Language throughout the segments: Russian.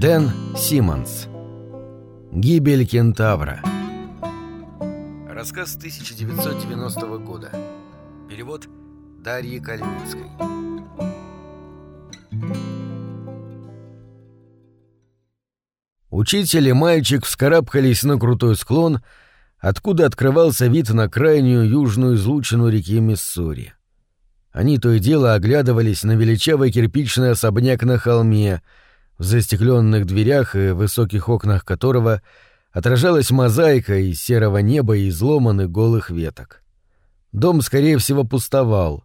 Дэн Симмонс. Гибель кентавра. Рассказ 1990 года. Перевод Дарьи Калининской. Учитель и мальчик вскарабкались на крутой склон, откуда открывался вид на крайнюю южную излучину реки Миссури. Они то и дело оглядывались на величавый кирпичный особняк на холме, в застекленных дверях и высоких окнах которого отражалась мозаика из серого неба и изломанных голых веток. Дом, скорее всего, пустовал,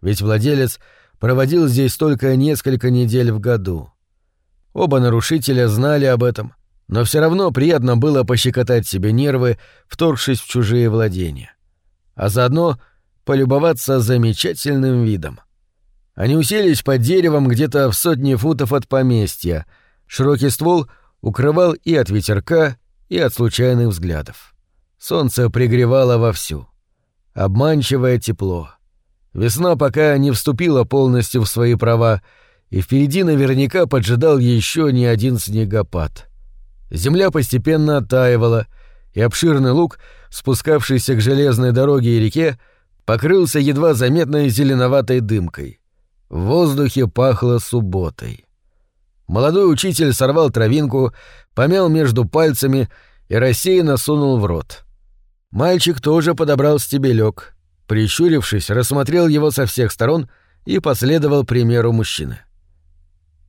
ведь владелец проводил здесь только несколько недель в году. Оба нарушителя знали об этом, но все равно приятно было пощекотать себе нервы, вторгшись в чужие владения. А заодно полюбоваться замечательным видом. Они уселись под деревом где-то в сотне футов от поместья. Широкий ствол укрывал и от ветерка, и от случайных взглядов. Солнце пригревало вовсю. Обманчивое тепло. Весна пока не вступила полностью в свои права, и впереди наверняка поджидал еще не один снегопад. Земля постепенно оттаивала, и обширный луг, спускавшийся к железной дороге и реке, покрылся едва заметной зеленоватой дымкой. В воздухе пахло субботой. Молодой учитель сорвал травинку, помял между пальцами и рассеянно сунул в рот. Мальчик тоже подобрал стебелек, прищурившись, рассмотрел его со всех сторон и последовал примеру мужчины.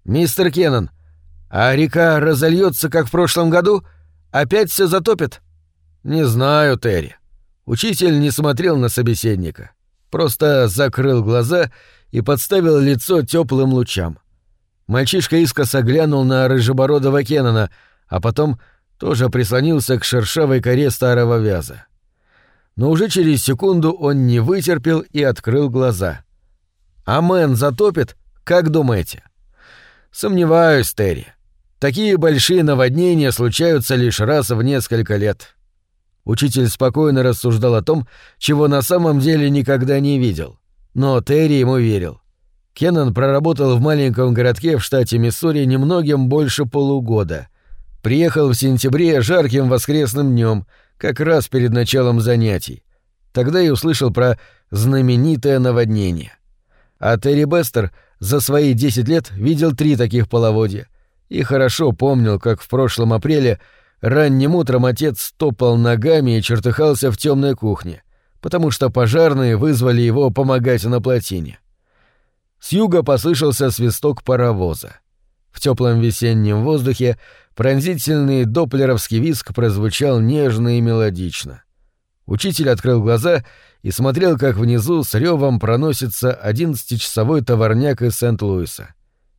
«Мистер Кеннон, а река разольется, как в прошлом году? Опять все затопит?» «Не знаю, Терри. Учитель не смотрел на собеседника, просто закрыл глаза и подставил лицо теплым лучам. Мальчишка искоса глянул на рыжебородого Кеннона, а потом тоже прислонился к шершавой коре старого вяза. Но уже через секунду он не вытерпел и открыл глаза. «А Мэн затопит? Как думаете?» «Сомневаюсь, Терри. Такие большие наводнения случаются лишь раз в несколько лет. Учитель спокойно рассуждал о том, чего на самом деле никогда не видел. Но Терри ему верил. Кеннон проработал в маленьком городке в штате Миссури немногим больше полугода. Приехал в сентябре жарким воскресным днем, как раз перед началом занятий. Тогда и услышал про знаменитое наводнение. А Терри Бестер за свои 10 лет видел три таких половодья и хорошо помнил, как в прошлом апреле Ранним утром отец топал ногами и чертыхался в темной кухне, потому что пожарные вызвали его помогать на плотине. С юга послышался свисток паровоза. В теплом весеннем воздухе пронзительный доплеровский виск прозвучал нежно и мелодично. Учитель открыл глаза и смотрел, как внизу с ревом проносится одиннадцатичасовой товарняк из Сент-Луиса.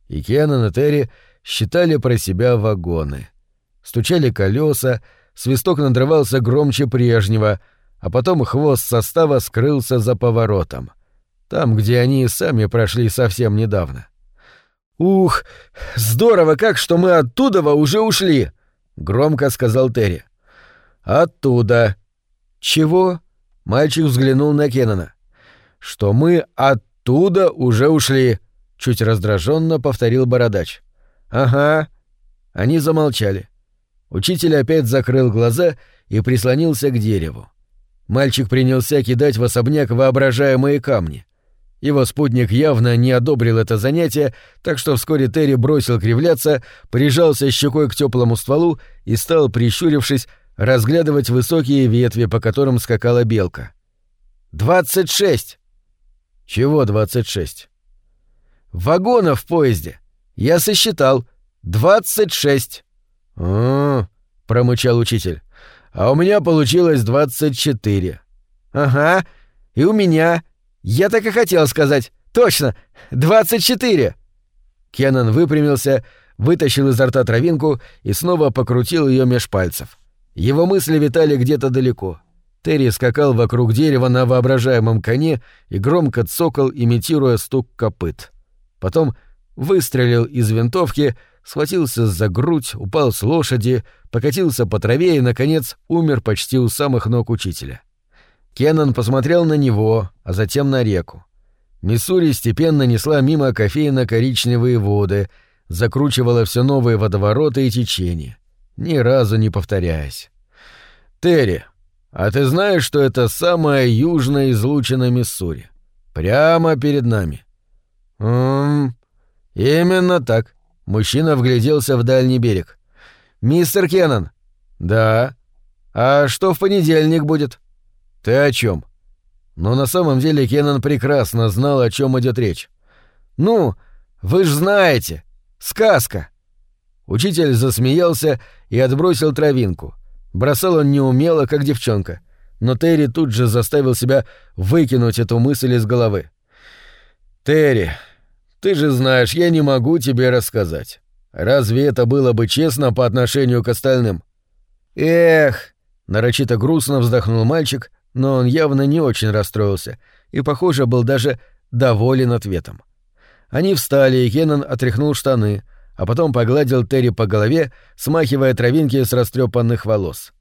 И Кеннон и Терри считали про себя вагоны — Стучали колеса, свисток надрывался громче прежнего, а потом хвост состава скрылся за поворотом. Там, где они сами прошли совсем недавно. «Ух, здорово как, что мы оттуда уже ушли!» — громко сказал Терри. «Оттуда». «Чего?» — мальчик взглянул на Кеннона. «Что мы оттуда уже ушли», — чуть раздраженно повторил бородач. «Ага». Они замолчали. Учитель опять закрыл глаза и прислонился к дереву. Мальчик принялся кидать в особняк воображаемые камни. Его спутник явно не одобрил это занятие, так что вскоре Терри бросил кривляться, прижался щекой к теплому стволу и стал, прищурившись, разглядывать высокие ветви, по которым скакала белка. «Двадцать шесть!» «Чего двадцать шесть?» «Вагонов в поезде. Я сосчитал. Двадцать шесть!» «А, — промычал учитель, — а у меня получилось двадцать четыре». «Ага, и у меня. Я так и хотел сказать. Точно, двадцать четыре». Кеннон выпрямился, вытащил изо рта травинку и снова покрутил ее меж пальцев. Его мысли витали где-то далеко. Терри скакал вокруг дерева на воображаемом коне и громко цокал, имитируя стук копыт. Потом выстрелил из винтовки — схватился за грудь, упал с лошади, покатился по траве и, наконец, умер почти у самых ног учителя. Кеннон посмотрел на него, а затем на реку. Миссури степенно несла мимо кофейно-коричневые воды, закручивала все новые водовороты и течения, ни разу не повторяясь. «Терри, а ты знаешь, что это самая южная излучина Миссури? Прямо перед нами». «Ммм, именно так». Мужчина вгляделся в дальний берег. «Мистер Кеннон». «Да». «А что в понедельник будет?» «Ты о чем? Но на самом деле Кеннон прекрасно знал, о чем идет речь. «Ну, вы ж знаете! Сказка!» Учитель засмеялся и отбросил травинку. Бросал он неумело, как девчонка. Но Терри тут же заставил себя выкинуть эту мысль из головы. «Терри, ты же знаешь, я не могу тебе рассказать. Разве это было бы честно по отношению к остальным?» «Эх!» — нарочито грустно вздохнул мальчик, но он явно не очень расстроился и, похоже, был даже доволен ответом. Они встали, и Кеннон отряхнул штаны, а потом погладил Терри по голове, смахивая травинки с растрепанных волос.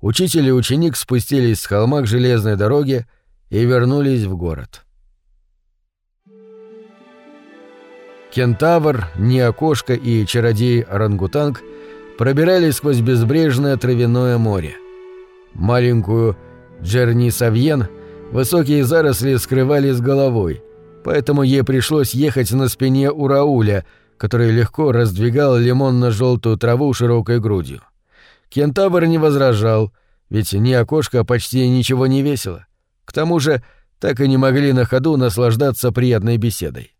Учитель и ученик спустились с холма к железной дороге и вернулись в город. Кентавр, Неокошка и чародей-орангутанг пробирались сквозь безбрежное травяное море. Маленькую Джерни Савьен высокие заросли скрывали с головой, поэтому ей пришлось ехать на спине у Рауля, который легко раздвигал лимонно-желтую траву широкой грудью. Кентавр не возражал, ведь ни окошко почти ничего не весело. К тому же так и не могли на ходу наслаждаться приятной беседой.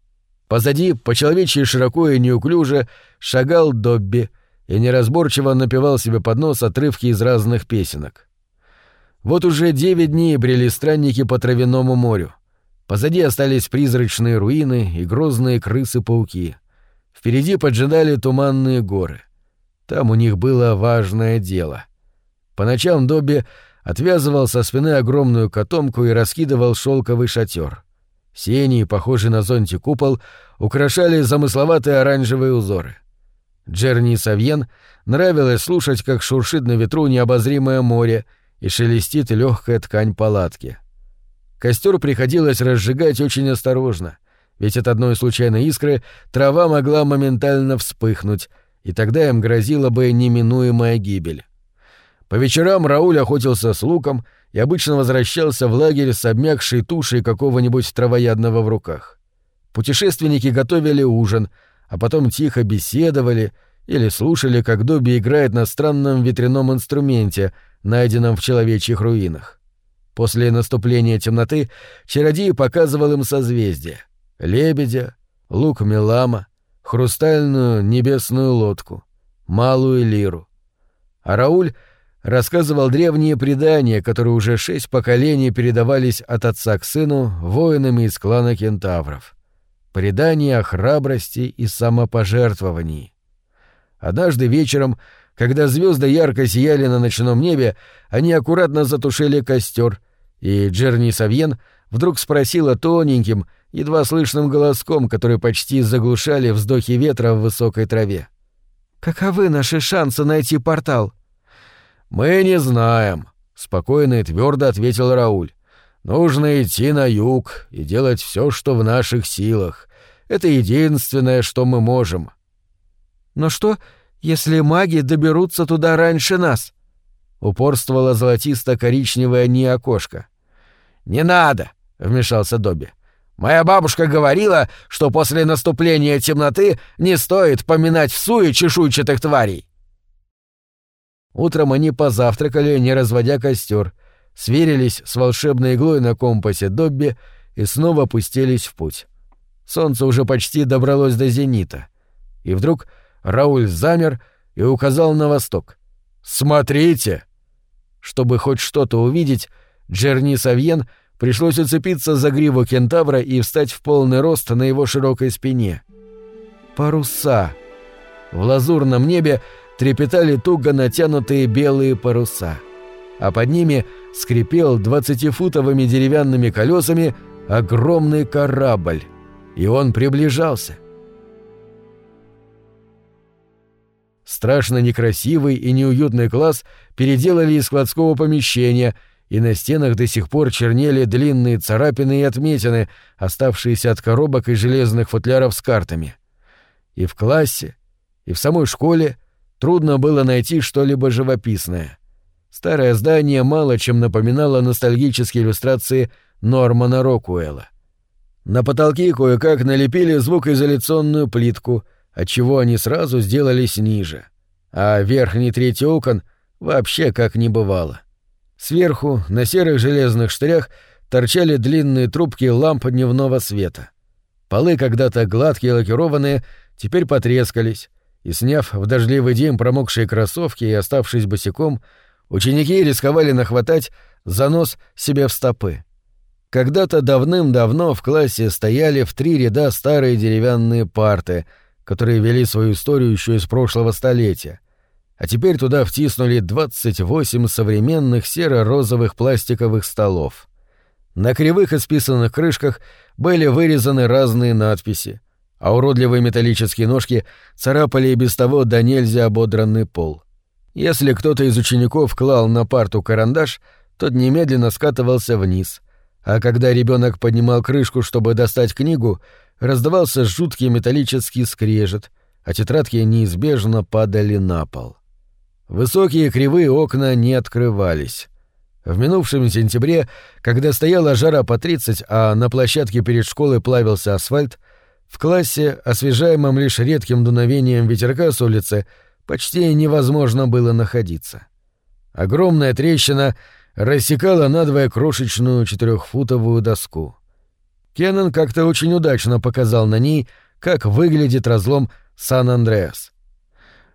Позади, по-человечьи широко и неуклюже, шагал Добби и неразборчиво напевал себе под нос отрывки из разных песенок. Вот уже девять дней брели странники по травяному морю. Позади остались призрачные руины и грозные крысы-пауки. Впереди поджидали туманные горы. Там у них было важное дело. По ночам Добби отвязывал со спины огромную котомку и раскидывал шелковый шатер. Сени, похожий на зонтик купол, украшали замысловатые оранжевые узоры. Джерни Савьен нравилось слушать, как шуршит на ветру необозримое море и шелестит легкая ткань палатки. Костер приходилось разжигать очень осторожно, ведь от одной случайной искры трава могла моментально вспыхнуть, и тогда им грозила бы неминуемая гибель. По вечерам Рауль охотился с луком и обычно возвращался в лагерь с обмякшей тушей какого-нибудь травоядного в руках. Путешественники готовили ужин, а потом тихо беседовали или слушали, как Добби играет на странном ветряном инструменте, найденном в человечьих руинах. После наступления темноты чародей показывал им созвездия — лебедя, лук Мелама, хрустальную небесную лодку, малую лиру. А Рауль рассказывал древние предания, которые уже шесть поколений передавались от отца к сыну воинами из клана кентавров. Предания о храбрости и самопожертвовании. Однажды вечером когда звезды ярко сияли на ночном небе, они аккуратно затушили костер, и Джерни Савьен вдруг спросила тоненьким, едва слышным голоском, который почти заглушали вздохи ветра в высокой траве. «Каковы наши шансы найти портал?» «Мы не знаем», — спокойно и твердо ответил Рауль. «Нужно идти на юг и делать все, что в наших силах. Это единственное, что мы можем». «Но что, если маги доберутся туда раньше нас?» — упорствовала золотисто-коричневая неокошка. «Не надо!» — вмешался Добби. «Моя бабушка говорила, что после наступления темноты не стоит поминать в суе чешуйчатых тварей». Утром они позавтракали, не разводя костер, сверились с волшебной иглой на компасе Добби и снова пустились в путь. Солнце уже почти добралось до зенита. И вдруг Рауль замер и указал на восток. «Смотрите!» Чтобы хоть что-то увидеть, Джерни Савьен пришлось уцепиться за гриву кентавра и встать в полный рост на его широкой спине. Паруса. В лазурном небе трепетали туго натянутые белые паруса, а под ними скрипел двадцатифутовыми деревянными колесами огромный корабль, и он приближался. Страшно некрасивый и неуютный класс переделали из складского помещения, и на стенах до сих пор чернели длинные царапины и отметины, оставшиеся от коробок и железных футляров с картами. И в классе, и в самой школе трудно было найти что-либо живописное. Старое здание мало чем напоминало ностальгические иллюстрации Нормана Рокуэлла. На потолке кое-как налепили звукоизоляционную плитку, отчего они сразу сделались ниже. А верхней трети окон вообще как не бывало. Сверху, на серых железных штырях, торчали длинные трубки ламп дневного света. Полы, когда-то гладкие лакированные, теперь потрескались, и, сняв в дождливый день промокшие кроссовки и оставшись босиком, ученики рисковали нахватать занос себе в стопы. Когда-то давным-давно в классе стояли в три ряда старые деревянные парты, которые вели свою историю еще из прошлого столетия, а теперь туда втиснули 28 современных серо-розовых пластиковых столов. На кривых исписанных крышках были вырезаны разные надписи, а уродливые металлические ножки царапали и без того до нельзя ободранный пол. Если кто-то из учеников клал на парту карандаш, тот немедленно скатывался вниз, а когда ребенок поднимал крышку, чтобы достать книгу, раздавался жуткий металлический скрежет, а тетрадки неизбежно падали на пол. Высокие кривые окна не открывались. В минувшем сентябре, когда стояла жара по 30, а на площадке перед школой плавился асфальт, в классе, освежаемом лишь редким дуновением ветерка с улицы, почти невозможно было находиться. Огромная трещина рассекала надвое крошечную четырехфутовую доску. Кеннон как-то очень удачно показал на ней, как выглядит разлом Сан-Андреас.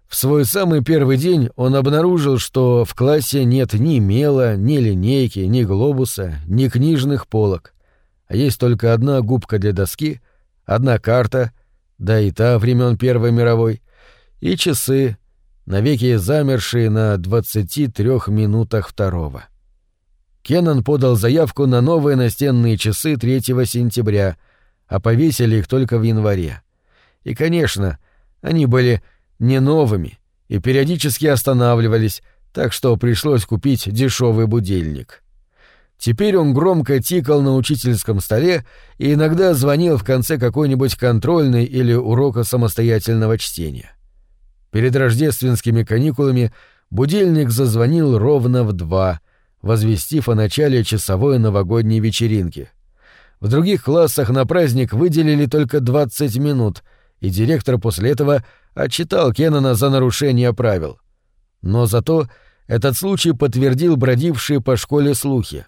В свой самый первый день он обнаружил, что в классе нет ни мела, ни линейки, ни глобуса, ни книжных полок, а есть только одна губка для доски, одна карта, да и та времен Первой мировой, и часы, навеки замершие на 23 минутах второго. Кеннон подал заявку на новые настенные часы 3 сентября, а повесили их только в январе. И, конечно, они были не новыми и периодически останавливались, так что пришлось купить дешевый будильник. Теперь он громко тикал на учительском столе и иногда звонил в конце какой-нибудь контрольной или урока самостоятельного чтения. Перед рождественскими каникулами будильник зазвонил ровно в два, возвестив о начале часовой новогодней вечеринки. В других классах на праздник выделили только 20 минут, и директор после этого отчитал Кеннона за нарушение правил. Но зато этот случай подтвердил бродившие по школе слухи.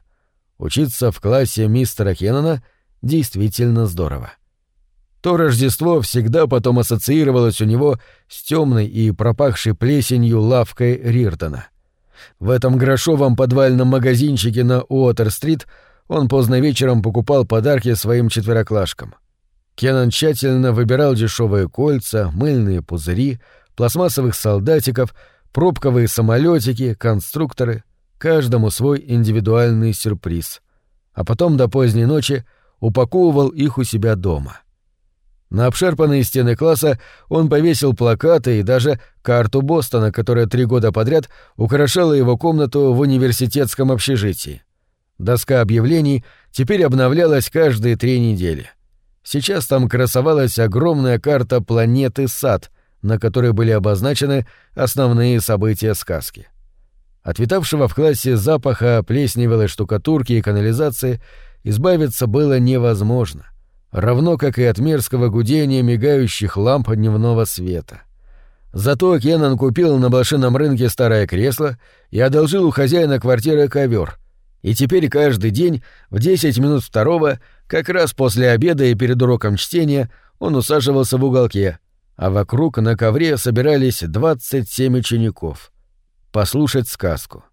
Учиться в классе мистера Кеннона действительно здорово. То Рождество всегда потом ассоциировалось у него с темной и пропахшей плесенью лавкой Риртона. В этом грошовом подвальном магазинчике на Уотер-стрит он поздно вечером покупал подарки своим четвероклашкам. Кеннон тщательно выбирал дешевые кольца, мыльные пузыри, пластмассовых солдатиков, пробковые самолетики, конструкторы, каждому свой индивидуальный сюрприз. А потом до поздней ночи упаковывал их у себя дома. На обшарпанные стены класса он повесил плакаты и даже карту Бостона, которая три года подряд украшала его комнату в университетском общежитии. Доска объявлений теперь обновлялась каждые три недели — Сейчас там красовалась огромная карта планеты Сад, на которой были обозначены основные события сказки. От витавшего в классе запаха плесневелой штукатурки и канализации избавиться было невозможно, равно как и от мерзкого гудения мигающих ламп дневного света. Зато Кеннон купил на блошином рынке старое кресло и одолжил у хозяина квартиры ковер, и теперь каждый день в 10 минут второго как раз после обеда и перед уроком чтения он усаживался в уголке, а вокруг на ковре собирались 27 учеников. Послушать сказку.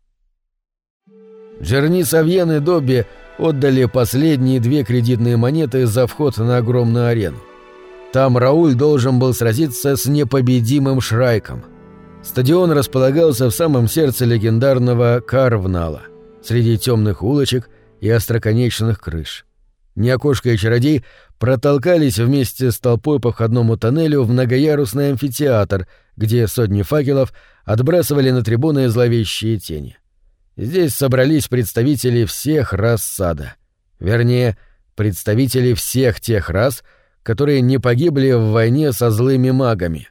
Джерни Савьен и Добби отдали последние две кредитные монеты за вход на огромную арену. Там Рауль должен был сразиться с непобедимым Шрайком. Стадион располагался в самом сердце легендарного Карвнала, среди темных улочек и остроконечных крыш. Неокошка и чародей протолкались вместе с толпой по входному тоннелю в многоярусный амфитеатр, где сотни факелов отбрасывали на трибуны зловещие тени. Здесь собрались представители всех рас сада. Вернее, представители всех тех рас, которые не погибли в войне со злыми магами.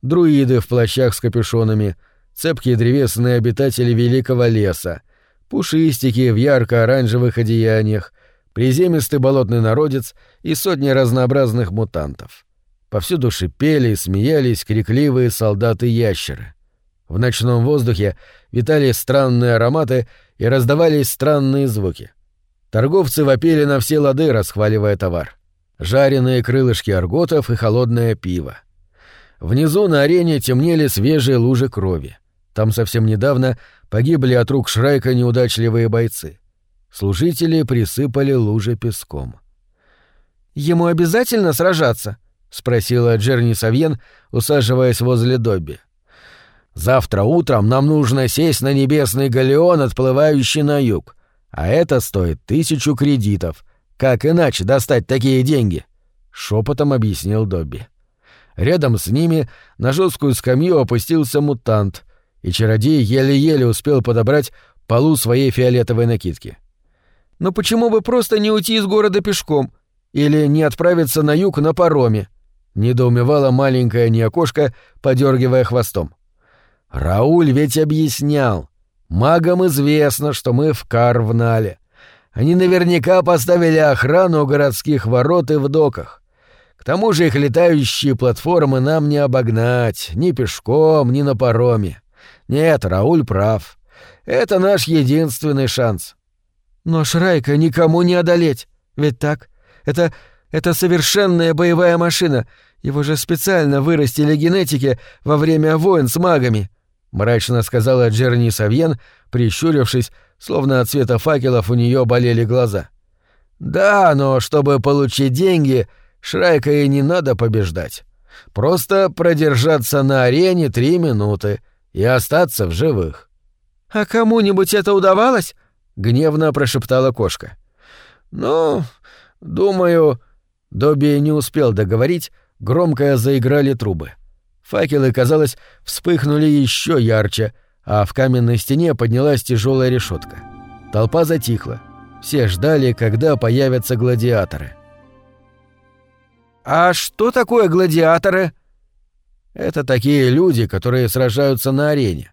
Друиды в плащах с капюшонами, цепкие древесные обитатели великого леса, пушистики в ярко-оранжевых одеяниях, приземистый болотный народец и сотни разнообразных мутантов. Повсюду шипели смеялись крикливые солдаты-ящеры. В ночном воздухе витали странные ароматы и раздавались странные звуки. Торговцы вопили на все лады, расхваливая товар. Жареные крылышки арготов и холодное пиво. Внизу на арене темнели свежие лужи крови. Там совсем недавно погибли от рук Шрайка неудачливые бойцы. Служители присыпали лужи песком. «Ему обязательно сражаться?» — спросила Джерни Савьен, усаживаясь возле Добби. «Завтра утром нам нужно сесть на небесный галеон, отплывающий на юг. А это стоит тысячу кредитов. Как иначе достать такие деньги?» — шепотом объяснил Добби. Рядом с ними на жесткую скамью опустился мутант, и чародей еле-еле успел подобрать полу своей фиолетовой накидки. «Но почему бы просто не уйти из города пешком? Или не отправиться на юг на пароме?» — недоумевала маленькая неокошка, подергивая хвостом. «Рауль ведь объяснял. Магам известно, что мы в Карвнале. Они наверняка поставили охрану у городских ворот и в доках. К тому же их летающие платформы нам не обогнать ни пешком, ни на пароме. Нет, Рауль прав. Это наш единственный шанс». «Но Шрайка никому не одолеть, ведь так? Это это совершенная боевая машина. Его же специально вырастили генетики во время войн с магами», — мрачно сказала Джерни Савьен, прищурившись, словно от света факелов у нее болели глаза. «Да, но чтобы получить деньги, Шрайка и не надо побеждать. Просто продержаться на арене три минуты и остаться в живых». «А кому-нибудь это удавалось?» — гневно прошептала кошка. «Ну, думаю, Добби не успел договорить, громко заиграли трубы. Факелы, казалось, вспыхнули еще ярче, а в каменной стене поднялась тяжелая решетка. Толпа затихла. Все ждали, когда появятся гладиаторы. «А что такое гладиаторы?» «Это такие люди, которые сражаются на арене.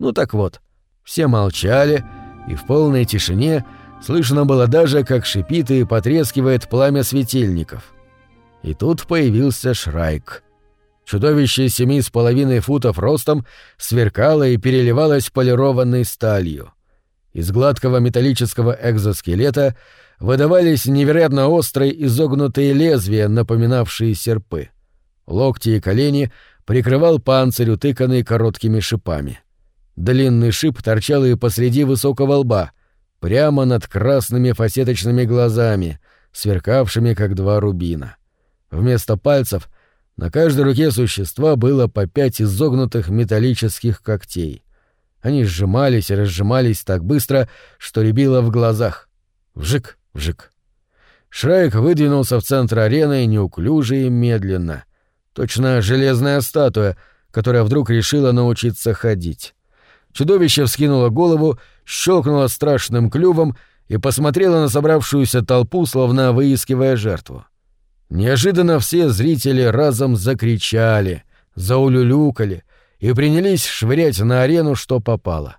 Ну так вот, все молчали, и в полной тишине — Слышно было даже, как шипит и потрескивает пламя светильников. И тут появился Шрайк. Чудовище семи с половиной футов ростом сверкало и переливалось полированной сталью. Из гладкого металлического экзоскелета выдавались невероятно острые изогнутые лезвия, напоминавшие серпы. Локти и колени прикрывал панцирь, утыканный короткими шипами. Длинный шип торчал и посреди высокого лба, прямо над красными фасеточными глазами, сверкавшими как два рубина. Вместо пальцев на каждой руке существа было по пять изогнутых металлических когтей. Они сжимались и разжимались так быстро, что рябило в глазах. Вжик, вжик. Шрайк выдвинулся в центр арены неуклюже и медленно. Точно железная статуя, которая вдруг решила научиться ходить. Чудовище вскинуло голову, щелкнуло страшным клювом и посмотрело на собравшуюся толпу, словно выискивая жертву. Неожиданно все зрители разом закричали, заулюлюкали и принялись швырять на арену, что попало.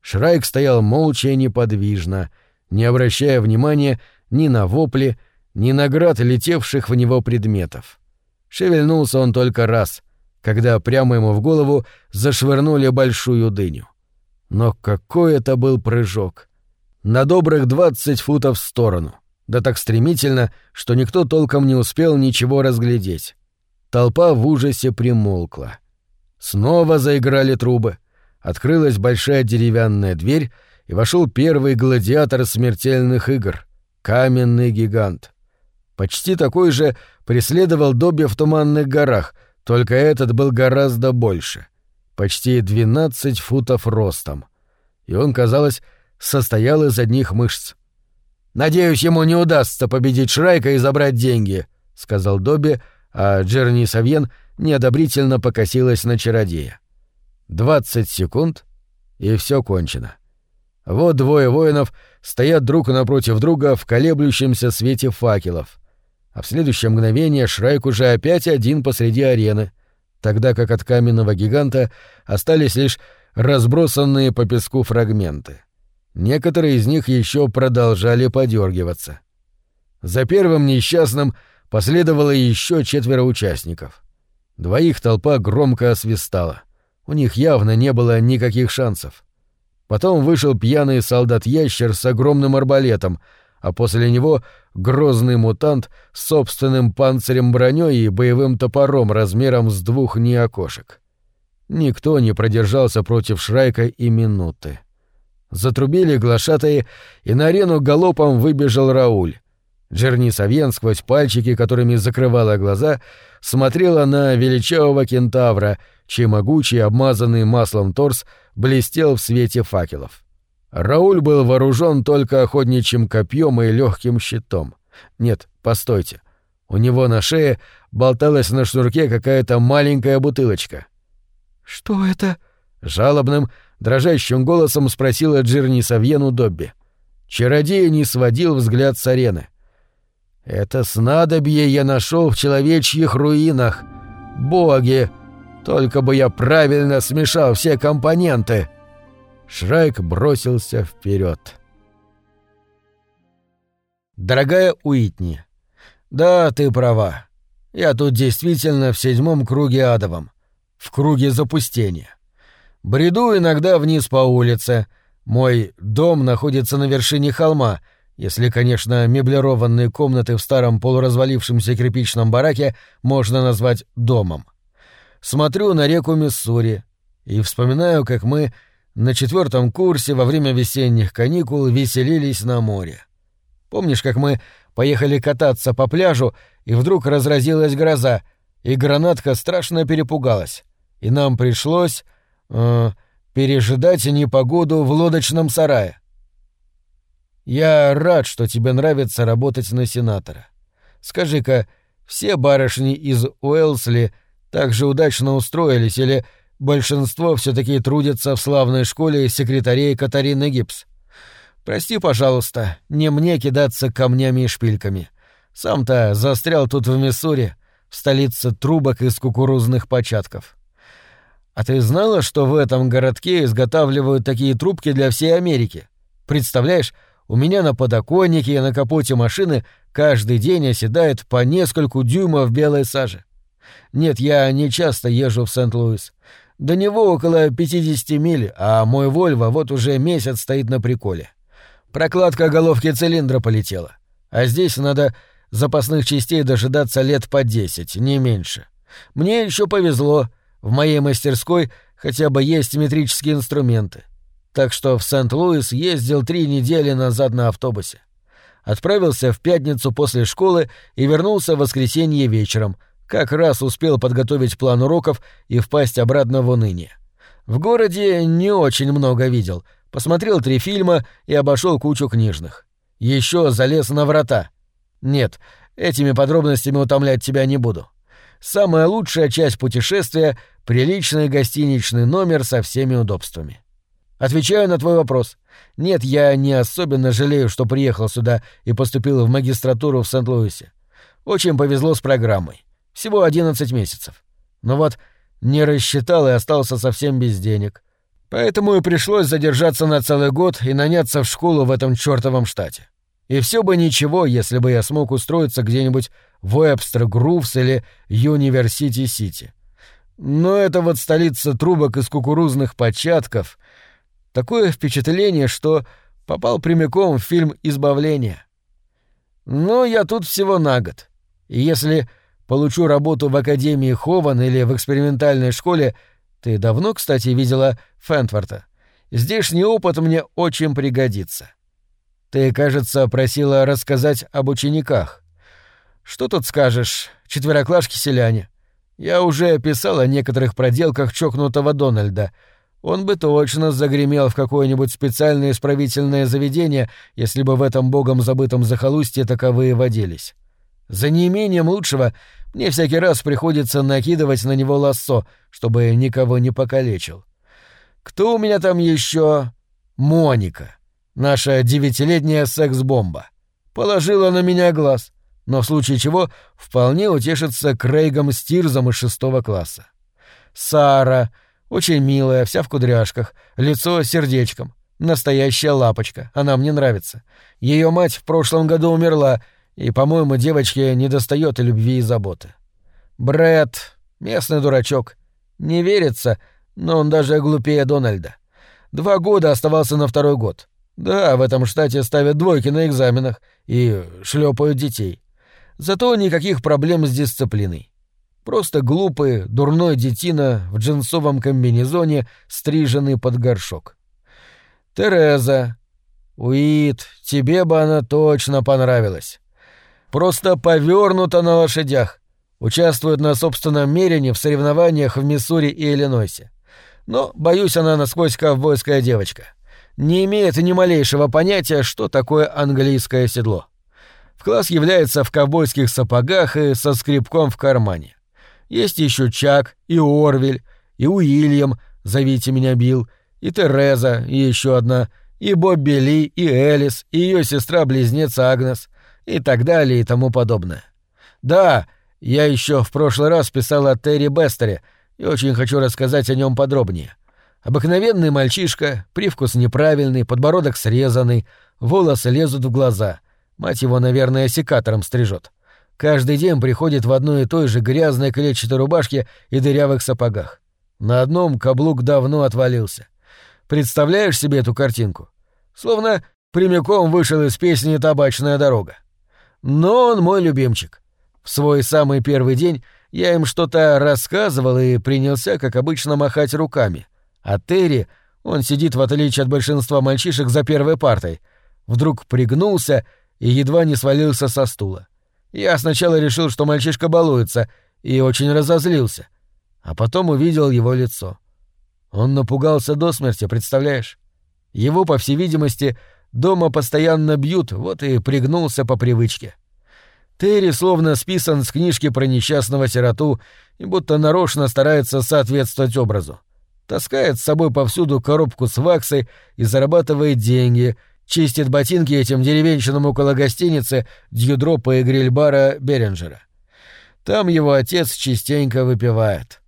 Шрайк стоял молча и неподвижно, не обращая внимания ни на вопли, ни на град летевших в него предметов. Шевельнулся он только раз, когда прямо ему в голову зашвырнули большую дыню. Но какой это был прыжок! На добрых двадцать футов в сторону. Да так стремительно, что никто толком не успел ничего разглядеть. Толпа в ужасе примолкла. Снова заиграли трубы. Открылась большая деревянная дверь, и вошел первый гладиатор смертельных игр — каменный гигант. Почти такой же преследовал Добби в Туманных горах, только этот был гораздо больше. Почти 12 футов ростом. И он, казалось, состоял из одних мышц. «Надеюсь, ему не удастся победить Шрайка и забрать деньги», — сказал Добби, а Джерни Савьен неодобрительно покосилась на чародея. Двадцать секунд, и все кончено. Вот двое воинов стоят друг напротив друга в колеблющемся свете факелов. А в следующее мгновение Шрайк уже опять один посреди арены, тогда как от каменного гиганта остались лишь разбросанные по песку фрагменты. Некоторые из них еще продолжали подергиваться. За первым несчастным последовало еще четверо участников. Двоих толпа громко освистала. У них явно не было никаких шансов. Потом вышел пьяный солдат-ящер с огромным арбалетом, а после него грозный мутант с собственным панцирем броней и боевым топором размером с двух неокошек. Никто не продержался против Шрайка и минуты. Затрубили глашатые, и на арену галопом выбежал Рауль. Джерни Савьен сквозь пальчики, которыми закрывала глаза, смотрела на величавого кентавра, чей могучий, обмазанный маслом торс блестел в свете факелов. Рауль был вооружен только охотничьим копьем и легким щитом. Нет, постойте. У него на шее болталась на шнурке какая-то маленькая бутылочка. «Что это?» — жалобным, дрожащим голосом спросила Джерни Савьену Добби. Чародей не сводил взгляд с арены. Это снадобье я нашел в человечьих руинах. Боги! Только бы я правильно смешал все компоненты!» Шрайк бросился вперед. «Дорогая Уитни, да, ты права. Я тут действительно в седьмом круге адовом. В круге запустения. Бреду иногда вниз по улице. Мой дом находится на вершине холма — если, конечно, меблированные комнаты в старом полуразвалившемся кирпичном бараке можно назвать домом. Смотрю на реку Миссури и вспоминаю, как мы на четвертом курсе во время весенних каникул веселились на море. Помнишь, как мы поехали кататься по пляжу, и вдруг разразилась гроза, и гранатка страшно перепугалась, и нам пришлось э, пережидать непогоду в лодочном сарае. Я рад, что тебе нравится работать на сенатора. Скажи-ка, все барышни из Уэлсли так же удачно устроились или большинство все таки трудятся в славной школе секретарей Катарины Гибс? Прости, пожалуйста, не мне кидаться камнями и шпильками. Сам-то застрял тут в Миссури, в столице трубок из кукурузных початков. А ты знала, что в этом городке изготавливают такие трубки для всей Америки? Представляешь, у меня на подоконнике и на капоте машины каждый день оседает по нескольку дюймов белой сажи. Нет, я не часто езжу в Сент-Луис. До него около 50 миль, а мой Вольво вот уже месяц стоит на приколе. Прокладка головки цилиндра полетела. А здесь надо запасных частей дожидаться лет по 10, не меньше. Мне еще повезло. В моей мастерской хотя бы есть метрические инструменты так что в Сент-Луис ездил три недели назад на автобусе. Отправился в пятницу после школы и вернулся в воскресенье вечером, как раз успел подготовить план уроков и впасть обратно в уныние. В городе не очень много видел, посмотрел три фильма и обошел кучу книжных. Еще залез на врата. Нет, этими подробностями утомлять тебя не буду. Самая лучшая часть путешествия — приличный гостиничный номер со всеми удобствами. Отвечаю на твой вопрос. Нет, я не особенно жалею, что приехал сюда и поступил в магистратуру в Сент-Луисе. Очень повезло с программой. Всего 11 месяцев. Но вот не рассчитал и остался совсем без денег. Поэтому и пришлось задержаться на целый год и наняться в школу в этом чёртовом штате. И все бы ничего, если бы я смог устроиться где-нибудь в Уэбстер Грувс или Юниверсити-Сити. Но это вот столица трубок из кукурузных початков — Такое впечатление, что попал прямиком в фильм «Избавление». Но я тут всего на год. И если получу работу в Академии Хован или в экспериментальной школе, ты давно, кстати, видела Фентворта, здешний опыт мне очень пригодится. Ты, кажется, просила рассказать об учениках. Что тут скажешь, четвероклашки-селяне? Я уже писал о некоторых проделках чокнутого Дональда — он бы точно загремел в какое-нибудь специальное исправительное заведение, если бы в этом богом забытом захолустье таковые водились. За неимением лучшего мне всякий раз приходится накидывать на него лассо, чтобы никого не покалечил. Кто у меня там еще? Моника, наша девятилетняя секс-бомба. Положила на меня глаз. Но в случае чего вполне утешится Крейгом Стирзом из шестого класса. Сара, очень милая, вся в кудряшках, лицо сердечком, настоящая лапочка, она мне нравится. Ее мать в прошлом году умерла, и, по-моему, девочке недостает любви и заботы. Брэд, местный дурачок, не верится, но он даже глупее Дональда. Два года оставался на второй год. Да, в этом штате ставят двойки на экзаменах и шлепают детей. Зато никаких проблем с дисциплиной. Просто глупый, дурной детина в джинсовом комбинезоне, стриженный под горшок. Тереза. Уит, тебе бы она точно понравилась. Просто повернута на лошадях. Участвует на собственном мерине в соревнованиях в Миссури и Иллинойсе. Но, боюсь, она насквозь ковбойская девочка. Не имеет ни малейшего понятия, что такое английское седло. В класс является в ковбойских сапогах и со скребком в кармане. Есть еще Чак и Орвель, и Уильям, зовите меня Билл, и Тереза, и еще одна, и Бобби Ли, и Элис, и ее сестра-близнец Агнес, и так далее и тому подобное. Да, я еще в прошлый раз писал о Терри Бестере и очень хочу рассказать о нем подробнее. Обыкновенный мальчишка, привкус неправильный, подбородок срезанный, волосы лезут в глаза. Мать его, наверное, секатором стрижет. Каждый день приходит в одной и той же грязной клетчатой рубашке и дырявых сапогах. На одном каблук давно отвалился. Представляешь себе эту картинку? Словно прямиком вышел из песни «Табачная дорога». Но он мой любимчик. В свой самый первый день я им что-то рассказывал и принялся, как обычно, махать руками. А Терри, он сидит, в отличие от большинства мальчишек, за первой партой, вдруг пригнулся и едва не свалился со стула. Я сначала решил, что мальчишка балуется, и очень разозлился. А потом увидел его лицо. Он напугался до смерти, представляешь? Его, по всей видимости, дома постоянно бьют, вот и пригнулся по привычке. Терри словно списан с книжки про несчастного сироту и будто нарочно старается соответствовать образу. Таскает с собой повсюду коробку с ваксой и зарабатывает деньги — чистит ботинки этим деревенщинам около гостиницы Дьюдропа и грильбара Беренджера. Там его отец частенько выпивает.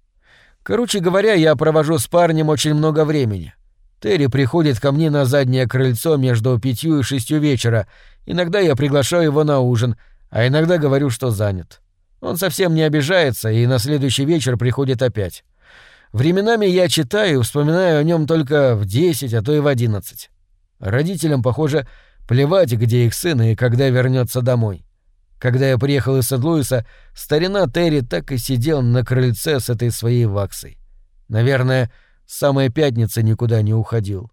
Короче говоря, я провожу с парнем очень много времени. Терри приходит ко мне на заднее крыльцо между пятью и шестью вечера. Иногда я приглашаю его на ужин, а иногда говорю, что занят. Он совсем не обижается и на следующий вечер приходит опять. Временами я читаю вспоминаю о нем только в десять, а то и в одиннадцать. Родителям, похоже, плевать, где их сын и когда вернется домой. Когда я приехал из Сент-Луиса, старина Терри так и сидел на крыльце с этой своей ваксой. Наверное, с самой пятницы никуда не уходил.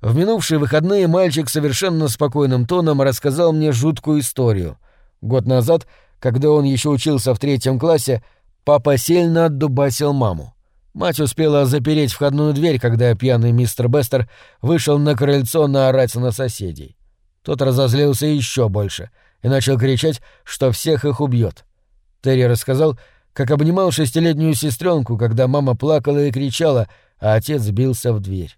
В минувшие выходные мальчик совершенно спокойным тоном рассказал мне жуткую историю. Год назад, когда он еще учился в третьем классе, папа сильно отдубасил маму. Мать успела запереть входную дверь, когда пьяный мистер Бестер вышел на крыльцо наорать на соседей. Тот разозлился еще больше и начал кричать, что всех их убьет. Терри рассказал, как обнимал шестилетнюю сестренку, когда мама плакала и кричала, а отец бился в дверь.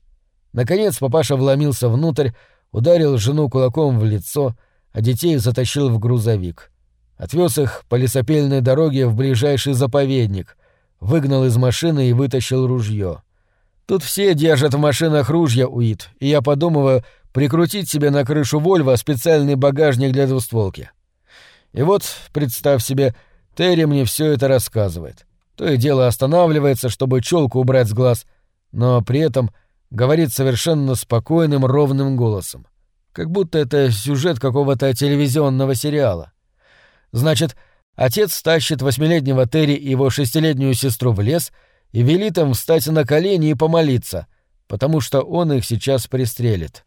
Наконец папаша вломился внутрь, ударил жену кулаком в лицо, а детей затащил в грузовик. Отвез их по лесопельной дороге в ближайший заповедник — выгнал из машины и вытащил ружье. Тут все держат в машинах ружья, Уит, и я подумываю прикрутить себе на крышу Вольва специальный багажник для двустволки. И вот, представь себе, Терри мне все это рассказывает. То и дело останавливается, чтобы челку убрать с глаз, но при этом говорит совершенно спокойным, ровным голосом. Как будто это сюжет какого-то телевизионного сериала. Значит, Отец тащит восьмилетнего Терри и его шестилетнюю сестру в лес и велит им встать на колени и помолиться, потому что он их сейчас пристрелит.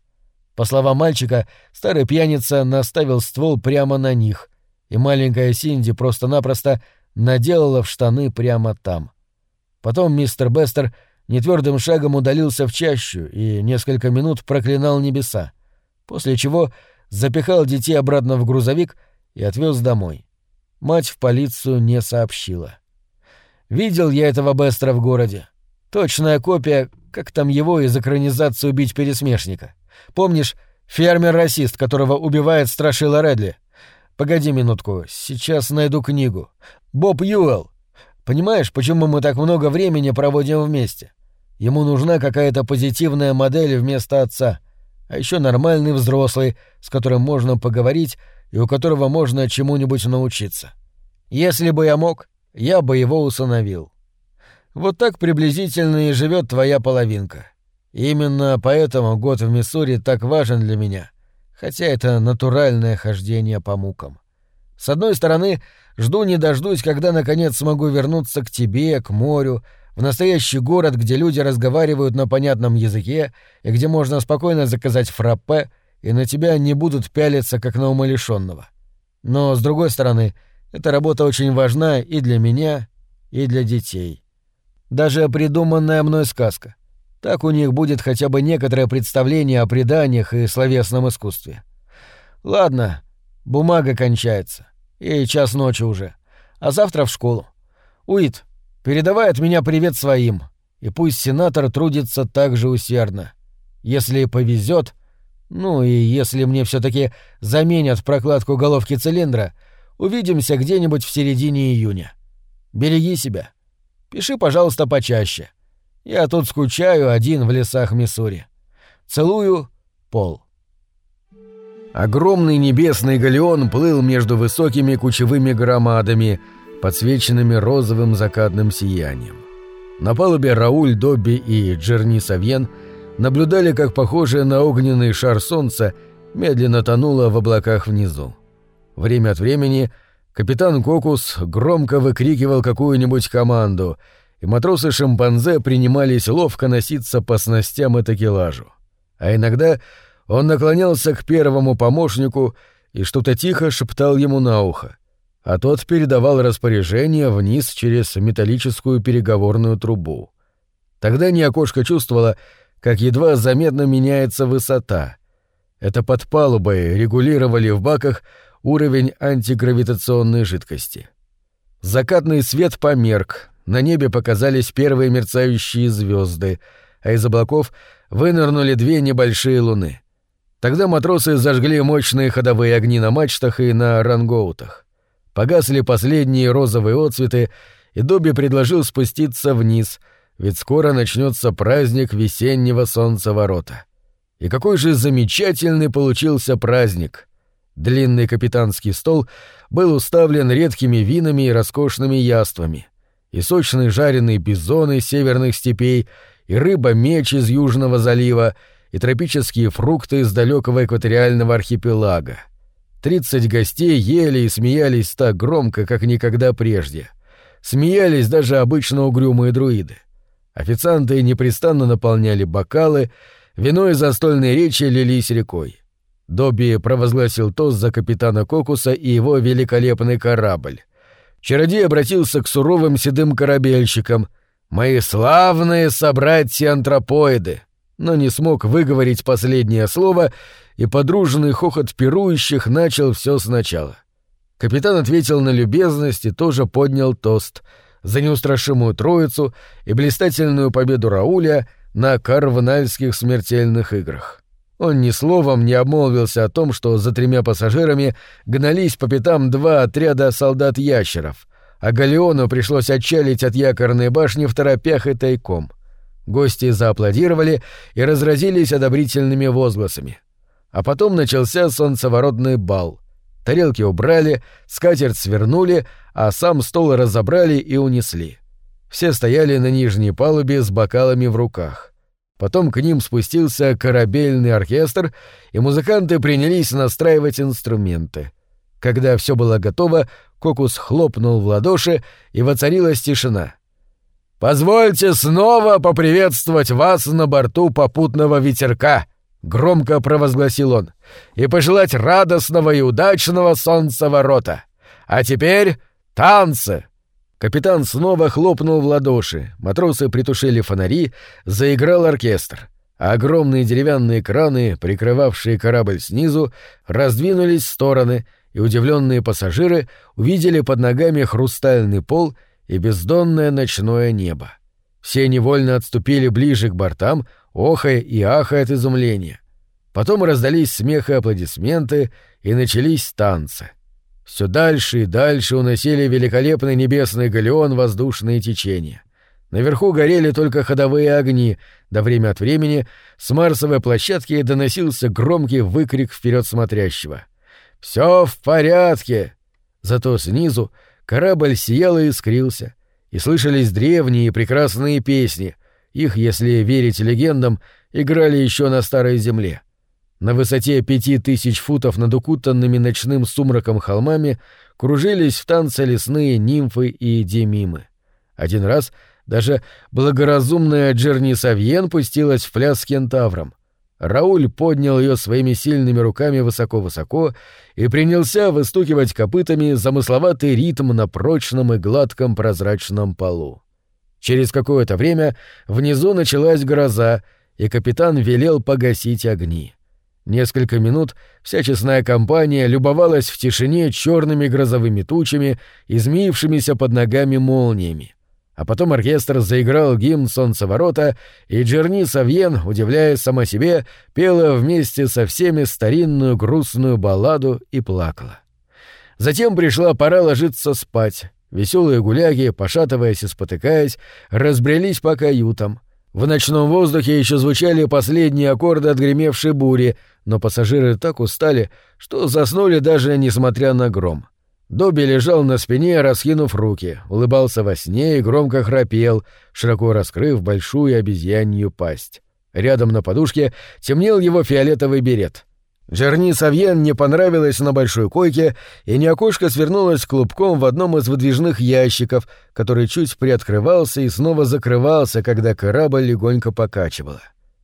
По словам мальчика, старый пьяница наставил ствол прямо на них, и маленькая Синди просто-напросто наделала в штаны прямо там. Потом мистер Бестер нетвердым шагом удалился в чащу и несколько минут проклинал небеса, после чего запихал детей обратно в грузовик и отвез домой. Мать в полицию не сообщила. Видел я этого Бестра в городе. Точная копия, как там его из экранизации «Убить пересмешника». Помнишь, фермер-расист, которого убивает Страшила Редли? Погоди минутку, сейчас найду книгу. Боб Юэлл. Понимаешь, почему мы так много времени проводим вместе? Ему нужна какая-то позитивная модель вместо отца, а еще нормальный взрослый, с которым можно поговорить и у которого можно чему-нибудь научиться. Если бы я мог, я бы его усыновил. Вот так приблизительно и живет твоя половинка. именно поэтому год в Миссури так важен для меня, хотя это натуральное хождение по мукам. С одной стороны, жду не дождусь, когда наконец смогу вернуться к тебе, к морю, в настоящий город, где люди разговаривают на понятном языке и где можно спокойно заказать фраппе, и на тебя не будут пялиться, как на умалишенного. Но, с другой стороны, эта работа очень важна и для меня, и для детей. Даже придуманная мной сказка. Так у них будет хотя бы некоторое представление о преданиях и словесном искусстве. Ладно, бумага кончается. И час ночи уже. А завтра в школу. Уит, передавай от меня привет своим. И пусть сенатор трудится так же усердно. Если повезет, ну и если мне все таки заменят прокладку головки цилиндра, увидимся где-нибудь в середине июня. Береги себя. Пиши, пожалуйста, почаще. Я тут скучаю один в лесах Миссури. Целую, Пол. Огромный небесный галеон плыл между высокими кучевыми громадами, подсвеченными розовым закатным сиянием. На палубе Рауль, Добби и Джерни Савьен наблюдали, как похожее на огненный шар солнца медленно тонуло в облаках внизу. Время от времени капитан Кокус громко выкрикивал какую-нибудь команду, и матросы-шимпанзе принимались ловко носиться по снастям и такелажу. А иногда он наклонялся к первому помощнику и что-то тихо шептал ему на ухо, а тот передавал распоряжение вниз через металлическую переговорную трубу. Тогда Неокошка чувствовала, как едва заметно меняется высота. Это под палубой регулировали в баках уровень антигравитационной жидкости. Закатный свет померк, на небе показались первые мерцающие звезды, а из облаков вынырнули две небольшие луны. Тогда матросы зажгли мощные ходовые огни на мачтах и на рангоутах. Погасли последние розовые отцветы, и Добби предложил спуститься вниз, ведь скоро начнется праздник весеннего солнцеворота. И какой же замечательный получился праздник! Длинный капитанский стол был уставлен редкими винами и роскошными яствами, и сочные жареные бизоны северных степей, и рыба-меч из Южного залива, и тропические фрукты из далекого экваториального архипелага. Тридцать гостей ели и смеялись так громко, как никогда прежде. Смеялись даже обычно угрюмые друиды. Официанты непрестанно наполняли бокалы, вино и застольные речи лились рекой. Добби провозгласил тост за капитана Кокуса и его великолепный корабль. Чародей обратился к суровым седым корабельщикам. «Мои славные собратья-антропоиды!» но не смог выговорить последнее слово, и подружный хохот пирующих начал все сначала. Капитан ответил на любезность и тоже поднял тост за неустрашимую троицу и блистательную победу Рауля на карванальских смертельных играх. Он ни словом не обмолвился о том, что за тремя пассажирами гнались по пятам два отряда солдат-ящеров, а Галеону пришлось отчалить от якорной башни в торопях и тайком. Гости зааплодировали и разразились одобрительными возгласами. А потом начался солнцеворотный бал. Тарелки убрали, скатерть свернули, а сам стол разобрали и унесли. Все стояли на нижней палубе с бокалами в руках. Потом к ним спустился корабельный оркестр, и музыканты принялись настраивать инструменты. Когда все было готово, Кокус хлопнул в ладоши, и воцарилась тишина. «Позвольте снова поприветствовать вас на борту попутного ветерка», — громко провозгласил он, — «и пожелать радостного и удачного солнцеворота. А теперь танцы!» Капитан снова хлопнул в ладоши, матросы притушили фонари, заиграл оркестр. А огромные деревянные краны, прикрывавшие корабль снизу, раздвинулись в стороны, и удивленные пассажиры увидели под ногами хрустальный пол и бездонное ночное небо. Все невольно отступили ближе к бортам, охая и ахая от изумления. Потом раздались смех и аплодисменты, и начались танцы. Все дальше и дальше уносили великолепный небесный галеон воздушные течения. Наверху горели только ходовые огни, да время от времени с марсовой площадки доносился громкий выкрик вперед смотрящего. «Все в порядке!» Зато снизу корабль сиял и искрился, и слышались древние прекрасные песни. Их, если верить легендам, играли еще на Старой Земле. На высоте пяти тысяч футов над укутанными ночным сумраком холмами кружились в танце лесные нимфы и демимы. Один раз даже благоразумная Джерни Савьен пустилась в пляс с кентавром. Рауль поднял ее своими сильными руками высоко-высоко и принялся выстукивать копытами замысловатый ритм на прочном и гладком прозрачном полу. Через какое-то время внизу началась гроза, и капитан велел погасить огни. Несколько минут вся честная компания любовалась в тишине черными грозовыми тучами и под ногами молниями. А потом оркестр заиграл гимн «Солнцеворота», и Джерни Савьен, удивляясь сама себе, пела вместе со всеми старинную грустную балладу и плакала. Затем пришла пора ложиться спать. Веселые гуляги, пошатываясь и спотыкаясь, разбрелись по каютам. В ночном воздухе еще звучали последние аккорды отгремевшей бури, но пассажиры так устали, что заснули даже несмотря на гром. Добби лежал на спине, раскинув руки, улыбался во сне и громко храпел, широко раскрыв большую обезьянью пасть. Рядом на подушке темнел его фиолетовый берет. Жерни Савьен не понравилось на большой койке, и неокошко свернулась клубком в одном из выдвижных ящиков, который чуть приоткрывался и снова закрывался, когда корабль легонько покачивала.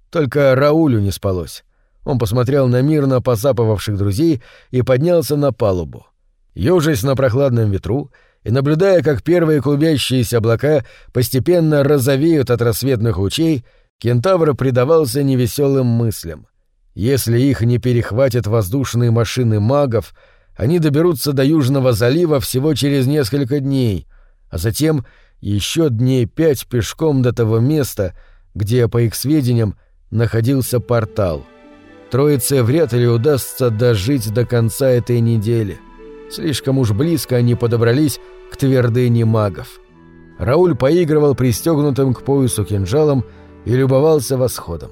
Только Раулю не спалось. Он посмотрел на мирно посапывавших друзей и поднялся на палубу. Ёжась на прохладном ветру и наблюдая, как первые клубящиеся облака постепенно розовеют от рассветных лучей, кентавр предавался невеселым мыслям. Если их не перехватят воздушные машины магов, они доберутся до Южного залива всего через несколько дней, а затем еще дней пять пешком до того места, где, по их сведениям, находился портал. Троице вряд ли удастся дожить до конца этой недели. Слишком уж близко они подобрались к твердыне магов. Рауль поигрывал пристегнутым к поясу кинжалом и любовался восходом.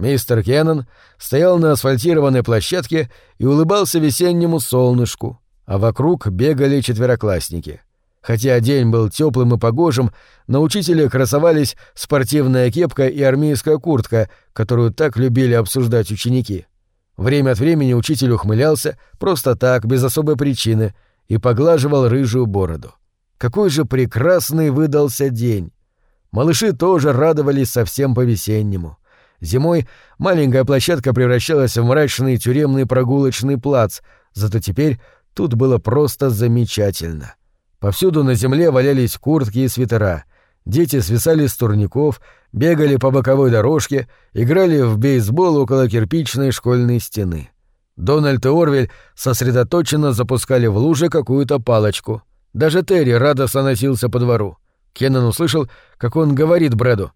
Мистер Кеннон стоял на асфальтированной площадке и улыбался весеннему солнышку, а вокруг бегали четвероклассники. Хотя день был теплым и погожим, на учителя красовались спортивная кепка и армейская куртка, которую так любили обсуждать ученики. Время от времени учитель ухмылялся, просто так, без особой причины, и поглаживал рыжую бороду. Какой же прекрасный выдался день! Малыши тоже радовались совсем по-весеннему. Зимой маленькая площадка превращалась в мрачный тюремный прогулочный плац, зато теперь тут было просто замечательно. Повсюду на земле валялись куртки и свитера. Дети свисали с турников, бегали по боковой дорожке, играли в бейсбол около кирпичной школьной стены. Дональд и Орвель сосредоточенно запускали в луже какую-то палочку. Даже Терри радостно носился по двору. Кеннон услышал, как он говорит Брэду.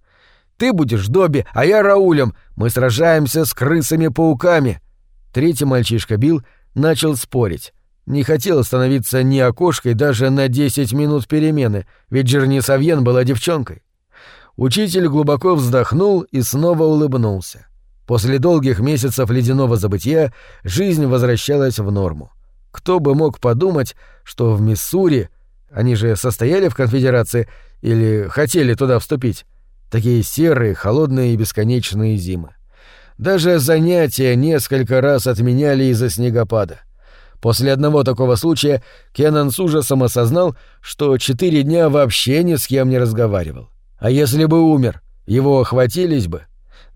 «Ты будешь Добби, а я Раулем. Мы сражаемся с крысами-пауками». Третий мальчишка Билл начал спорить. Не хотел становиться ни окошкой даже на 10 минут перемены, ведь Жерни Савьен была девчонкой. Учитель глубоко вздохнул и снова улыбнулся. После долгих месяцев ледяного забытия жизнь возвращалась в норму. Кто бы мог подумать, что в Миссури, они же состояли в конфедерации или хотели туда вступить, такие серые, холодные и бесконечные зимы. Даже занятия несколько раз отменяли из-за снегопада. После одного такого случая Кеннон с ужасом осознал, что четыре дня вообще ни с кем не разговаривал. А если бы умер, его охватились бы.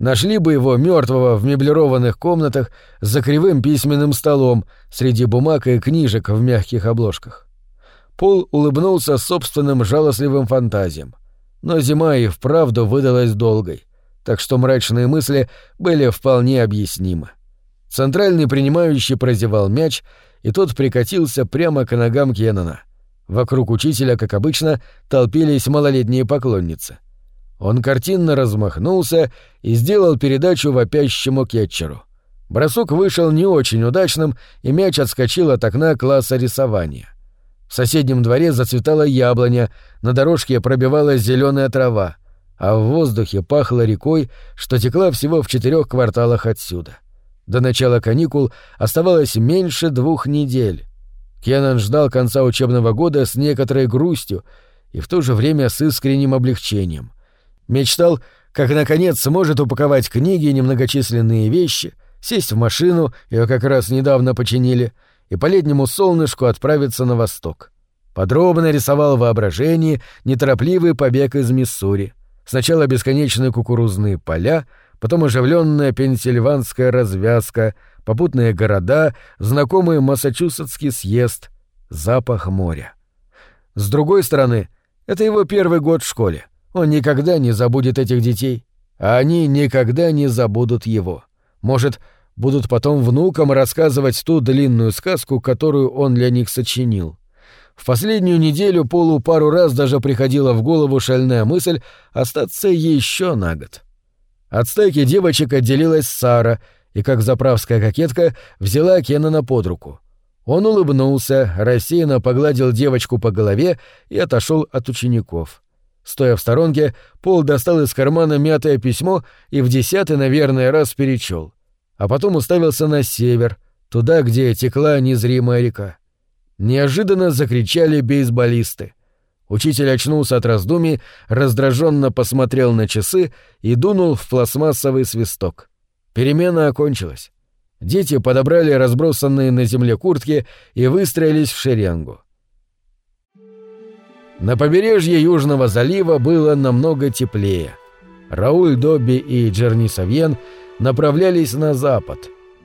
Нашли бы его мертвого в меблированных комнатах за кривым письменным столом среди бумаг и книжек в мягких обложках. Пол улыбнулся собственным жалостливым фантазиям. Но зима и вправду выдалась долгой, так что мрачные мысли были вполне объяснимы. Центральный принимающий прозевал мяч, и тот прикатился прямо к ногам Кеннона. Вокруг учителя, как обычно, толпились малолетние поклонницы. Он картинно размахнулся и сделал передачу вопящему кетчеру. Бросок вышел не очень удачным, и мяч отскочил от окна класса рисования. В соседнем дворе зацветала яблоня, на дорожке пробивалась зеленая трава, а в воздухе пахло рекой, что текла всего в четырех кварталах отсюда. До начала каникул оставалось меньше двух недель. Кеннон ждал конца учебного года с некоторой грустью и в то же время с искренним облегчением. Мечтал, как наконец сможет упаковать книги и немногочисленные вещи, сесть в машину, ее как раз недавно починили, и по летнему солнышку отправиться на восток. Подробно рисовал воображение неторопливый побег из Миссури. Сначала бесконечные кукурузные поля, потом оживленная пенсильванская развязка, попутные города, знакомый массачусетский съезд, запах моря. С другой стороны, это его первый год в школе. Он никогда не забудет этих детей, а они никогда не забудут его. Может, будут потом внукам рассказывать ту длинную сказку, которую он для них сочинил. В последнюю неделю Полу пару раз даже приходила в голову шальная мысль остаться еще на год. От стайки девочек отделилась Сара и, как заправская кокетка, взяла Кеннона под руку. Он улыбнулся, рассеянно погладил девочку по голове и отошел от учеников. Стоя в сторонке, Пол достал из кармана мятое письмо и в десятый, наверное, раз перечел. А потом уставился на север, туда, где текла незримая река. Неожиданно закричали бейсболисты. Учитель очнулся от раздумий, раздраженно посмотрел на часы и дунул в пластмассовый свисток. Перемена окончилась. Дети подобрали разбросанные на земле куртки и выстроились в шеренгу. На побережье Южного залива было намного теплее. Рауль Добби и Джерни Савьен направлялись на запад,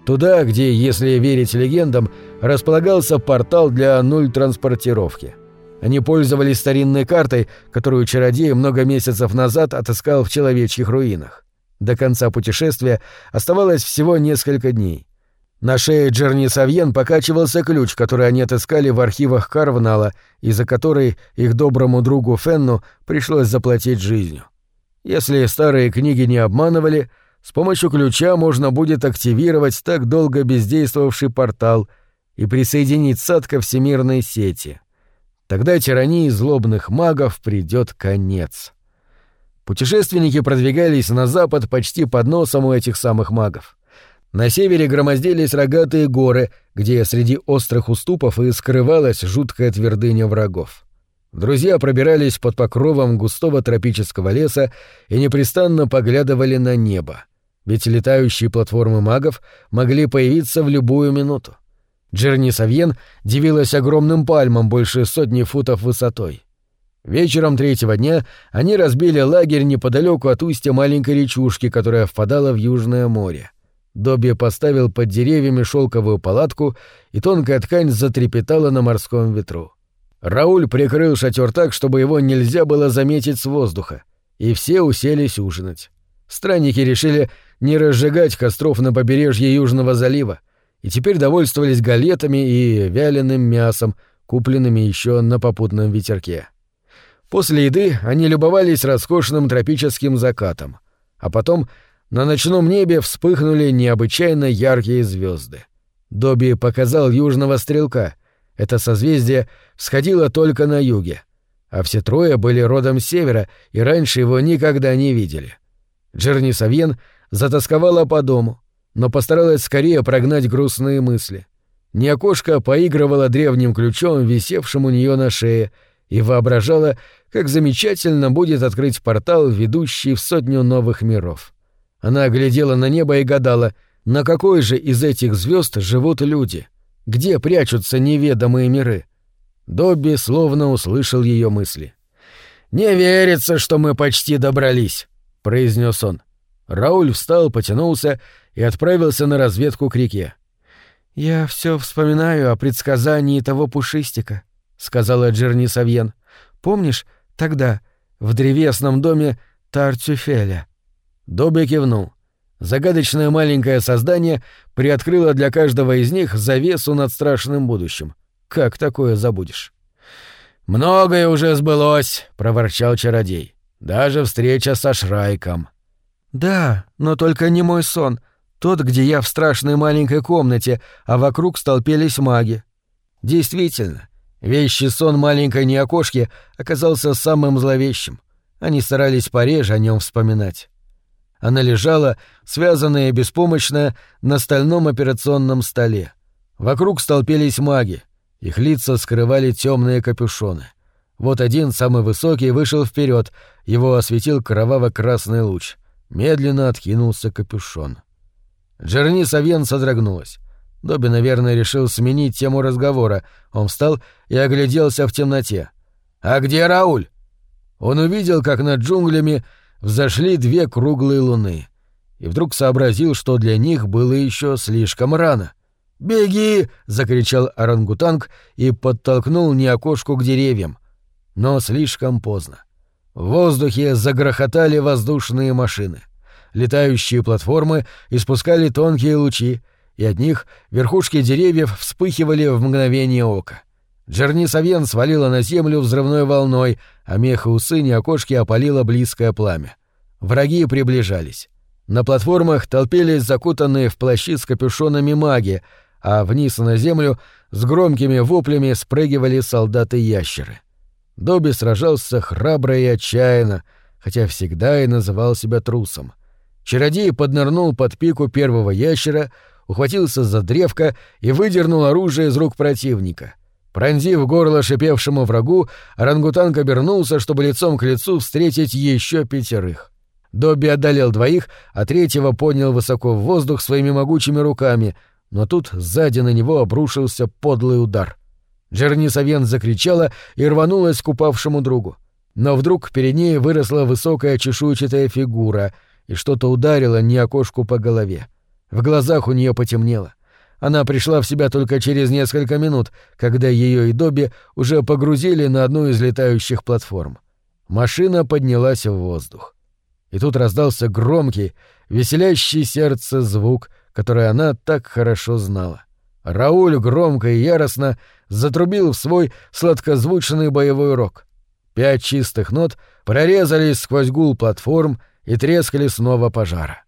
туда, где, если верить легендам, располагался портал для нуль-транспортировки. Они пользовались старинной картой, которую чародей много месяцев назад отыскал в человечьих руинах. До конца путешествия оставалось всего несколько дней. На шее Джерни Савьен покачивался ключ, который они отыскали в архивах Карвнала, из-за которой их доброму другу Фенну пришлось заплатить жизнью. Если старые книги не обманывали, с помощью ключа можно будет активировать так долго бездействовавший портал и присоединить сад ко всемирной сети. Тогда тирании злобных магов придет конец. Путешественники продвигались на запад почти под носом у этих самых магов. На севере громоздились рогатые горы, где среди острых уступов и скрывалась жуткая твердыня врагов. Друзья пробирались под покровом густого тропического леса и непрестанно поглядывали на небо, ведь летающие платформы магов могли появиться в любую минуту. Джерни Савьен дивилась огромным пальмам больше сотни футов высотой. Вечером третьего дня они разбили лагерь неподалеку от устья маленькой речушки, которая впадала в Южное море. Добби поставил под деревьями шелковую палатку, и тонкая ткань затрепетала на морском ветру. Рауль прикрыл шатер так, чтобы его нельзя было заметить с воздуха, и все уселись ужинать. Странники решили не разжигать костров на побережье Южного залива, и теперь довольствовались галетами и вяленым мясом, купленными еще на попутном ветерке. После еды они любовались роскошным тропическим закатом, а потом на ночном небе вспыхнули необычайно яркие звезды. Добби показал южного стрелка. Это созвездие всходило только на юге. А все трое были родом с севера и раньше его никогда не видели. Джерни Савьен затасковала по дому, но постаралась скорее прогнать грустные мысли. Неокошка поигрывала древним ключом, висевшим у нее на шее, и воображала, как замечательно будет открыть портал, ведущий в сотню новых миров. Она глядела на небо и гадала, на какой же из этих звезд живут люди, где прячутся неведомые миры. Добби словно услышал ее мысли. «Не верится, что мы почти добрались», — произнес он. Рауль встал, потянулся и отправился на разведку к реке. «Я все вспоминаю о предсказании того пушистика», — сказала Джерни Савьен. «Помнишь, тогда, в древесном доме Тартюфеля?» Добби кивнул. Загадочное маленькое создание приоткрыло для каждого из них завесу над страшным будущим. Как такое забудешь? «Многое уже сбылось», — проворчал чародей. «Даже встреча со Шрайком». «Да, но только не мой сон. Тот, где я в страшной маленькой комнате, а вокруг столпились маги. Действительно, вещий сон маленькой неокошки оказался самым зловещим. Они старались пореже о нем вспоминать. Она лежала, связанная и беспомощная, на стальном операционном столе. Вокруг столпились маги. Их лица скрывали темные капюшоны. Вот один, самый высокий, вышел вперед, его осветил кроваво-красный луч. Медленно откинулся капюшон. Джерни Савьен содрогнулась. Добби, наверное, решил сменить тему разговора. Он встал и огляделся в темноте. «А где Рауль?» Он увидел, как над джунглями взошли две круглые луны. И вдруг сообразил, что для них было еще слишком рано. «Беги!» — закричал орангутанг и подтолкнул неокошку к деревьям. Но слишком поздно. В воздухе загрохотали воздушные машины. Летающие платформы испускали тонкие лучи, и от них верхушки деревьев вспыхивали в мгновение ока. Джерни Савьен свалила на землю взрывной волной, а мех и усы окошки опалило близкое пламя. Враги приближались. На платформах толпились закутанные в плащи с капюшонами маги, а вниз на землю с громкими воплями спрыгивали солдаты-ящеры. Добби сражался храбро и отчаянно, хотя всегда и называл себя трусом. Чародей поднырнул под пику первого ящера, ухватился за древко и выдернул оружие из рук противника — Пронзив горло шипевшему врагу, орангутанг обернулся, чтобы лицом к лицу встретить еще пятерых. Добби одолел двоих, а третьего поднял высоко в воздух своими могучими руками, но тут сзади на него обрушился подлый удар. Джерни Савьен закричала и рванулась к упавшему другу. Но вдруг перед ней выросла высокая чешуйчатая фигура, и что-то ударило не окошку по голове. В глазах у нее потемнело. Она пришла в себя только через несколько минут, когда ее и Добби уже погрузили на одну из летающих платформ. Машина поднялась в воздух. И тут раздался громкий, веселящий сердце звук, который она так хорошо знала. Рауль громко и яростно затрубил в свой сладкозвучный боевой рог. Пять чистых нот прорезались сквозь гул платформ и трескали снова пожара.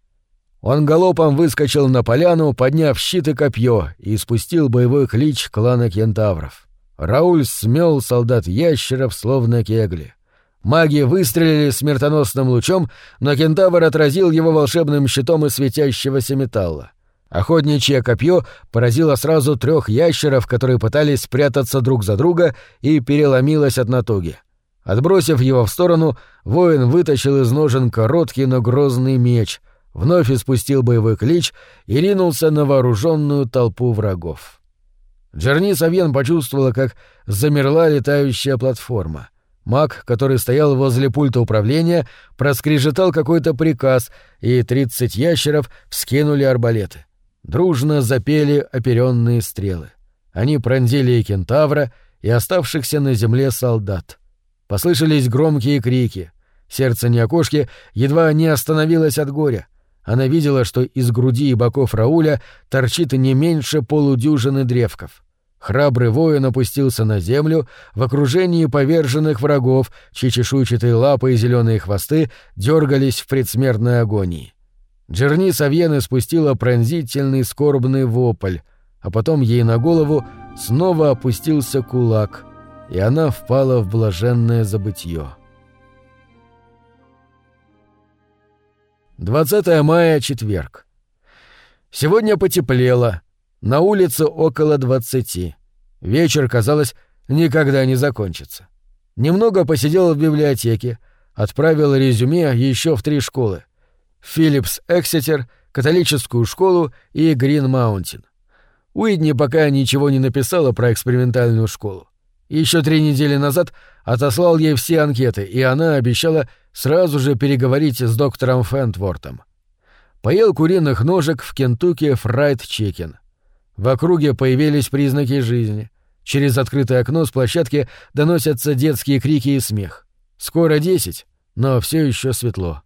Он галопом выскочил на поляну, подняв щит и копье, и спустил боевой клич клана кентавров. Рауль смел солдат ящеров, словно кегли. Маги выстрелили смертоносным лучом, но кентавр отразил его волшебным щитом из светящегося металла. Охотничье копье поразило сразу трех ящеров, которые пытались спрятаться друг за друга, и переломилось от натуги. Отбросив его в сторону, воин вытащил из ножен короткий, но грозный меч — вновь испустил боевой клич и ринулся на вооруженную толпу врагов. Джерни Савьен почувствовала, как замерла летающая платформа. Маг, который стоял возле пульта управления, проскрежетал какой-то приказ, и тридцать ящеров вскинули арбалеты. Дружно запели оперенные стрелы. Они пронзили и кентавра, и оставшихся на земле солдат. Послышались громкие крики. Сердце неокошки едва не остановилось от горя — она видела, что из груди и боков Рауля торчит не меньше полудюжины древков. Храбрый воин опустился на землю в окружении поверженных врагов, чьи чешуйчатые лапы и зеленые хвосты дергались в предсмертной агонии. Джерни Савьен испустила пронзительный скорбный вопль, а потом ей на голову снова опустился кулак, и она впала в блаженное забытье. 20 мая, четверг. Сегодня потеплело. На улице около 20. Вечер, казалось, никогда не закончится. Немного посидел в библиотеке, отправил резюме еще в три школы. Филлипс Эксетер, католическую школу и Грин Маунтин. Уитни пока ничего не написала про экспериментальную школу. Еще три недели назад отослал ей все анкеты, и она обещала сразу же переговорить с доктором Фентвортом. Поел куриных ножек в Kentucky Fried Chicken. В округе появились признаки жизни. Через открытое окно с площадки доносятся детские крики и смех. Скоро десять, но все еще светло.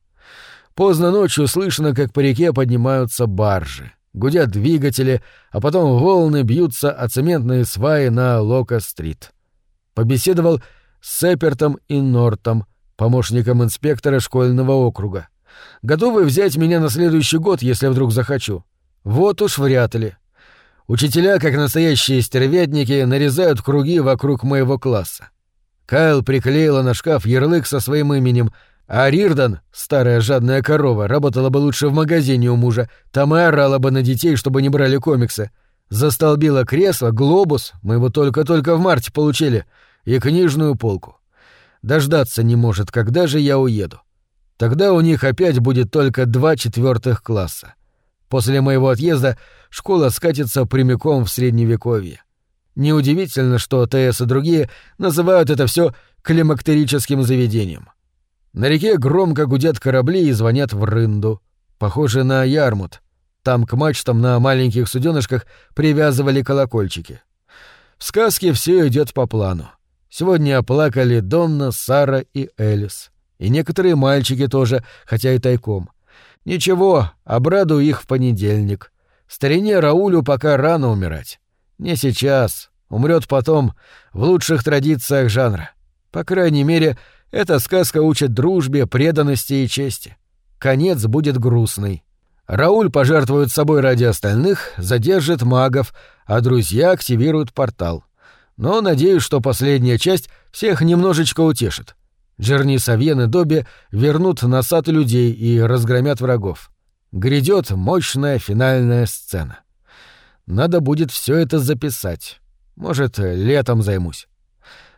Поздно ночью слышно, как по реке поднимаются баржи. Гудят двигатели, а потом волны бьются о цементные сваи на Лока-стрит. Побеседовал с Эпертом и Нортом, помощником инспектора школьного округа. Готовы взять меня на следующий год, если вдруг захочу. Вот уж вряд ли. Учителя, как настоящие стервятники, нарезают круги вокруг моего класса. Кайл приклеила на шкаф ярлык со своим именем, а Рирдан, старая жадная корова, работала бы лучше в магазине у мужа, там и орала бы на детей, чтобы не брали комиксы. Застолбила кресло, глобус, мы его только-только в марте получили, и книжную полку. Дождаться не может, когда же я уеду. Тогда у них опять будет только два четвертых класса. После моего отъезда школа скатится прямиком в средневековье. Неудивительно, что ТС и другие называют это все климактерическим заведением. На реке громко гудят корабли и звонят в рынду. Похоже на ярмут. Там к мачтам на маленьких суденышках привязывали колокольчики. В сказке все идет по плану. Сегодня плакали Донна, Сара и Элис. И некоторые мальчики тоже, хотя и тайком. Ничего, обрадую их в понедельник. Старине Раулю пока рано умирать. Не сейчас. Умрет потом, в лучших традициях жанра. По крайней мере, эта сказка учит дружбе, преданности и чести. Конец будет грустный. Рауль пожертвует собой ради остальных, задержит магов, а друзья активируют портал. Но надеюсь, что последняя часть всех немножечко утешит. Джерни Савьен и Добби вернут на сад людей и разгромят врагов. Грядет мощная финальная сцена. Надо будет все это записать. Может, летом займусь.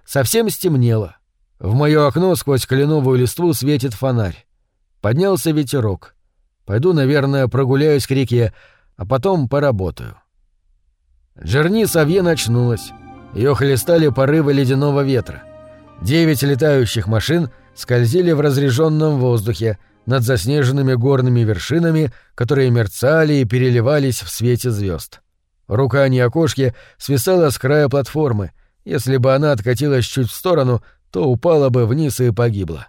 Совсем стемнело. В мое окно сквозь кленовую листву светит фонарь. Поднялся ветерок. Пойду, наверное, прогуляюсь к реке, а потом поработаю. Джерни Савье очнулась. Ее хлестали порывы ледяного ветра. Девять летающих машин скользили в разреженном воздухе над заснеженными горными вершинами, которые мерцали и переливались в свете звезд. Рука неокошки свисала с края платформы. Если бы она откатилась чуть в сторону, то упала бы вниз и погибла.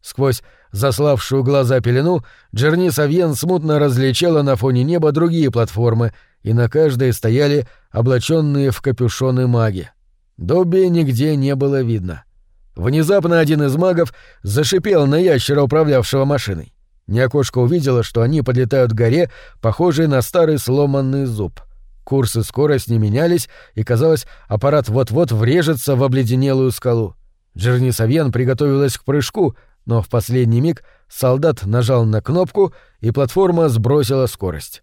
Сквозь заславшую глаза пелену Джерни Савьен смутно различала на фоне неба другие платформы, и на каждой стояли облаченные в капюшоны маги. Добби нигде не было видно. Внезапно один из магов зашипел на ящера, управлявшего машиной. Неокошка увидела, что они подлетают к горе, похожей на старый сломанный зуб. Курсы скорость не менялись, и, казалось, аппарат вот-вот врежется в обледенелую скалу. Джерни Савьен приготовилась к прыжку, но в последний миг солдат нажал на кнопку, и платформа сбросила скорость.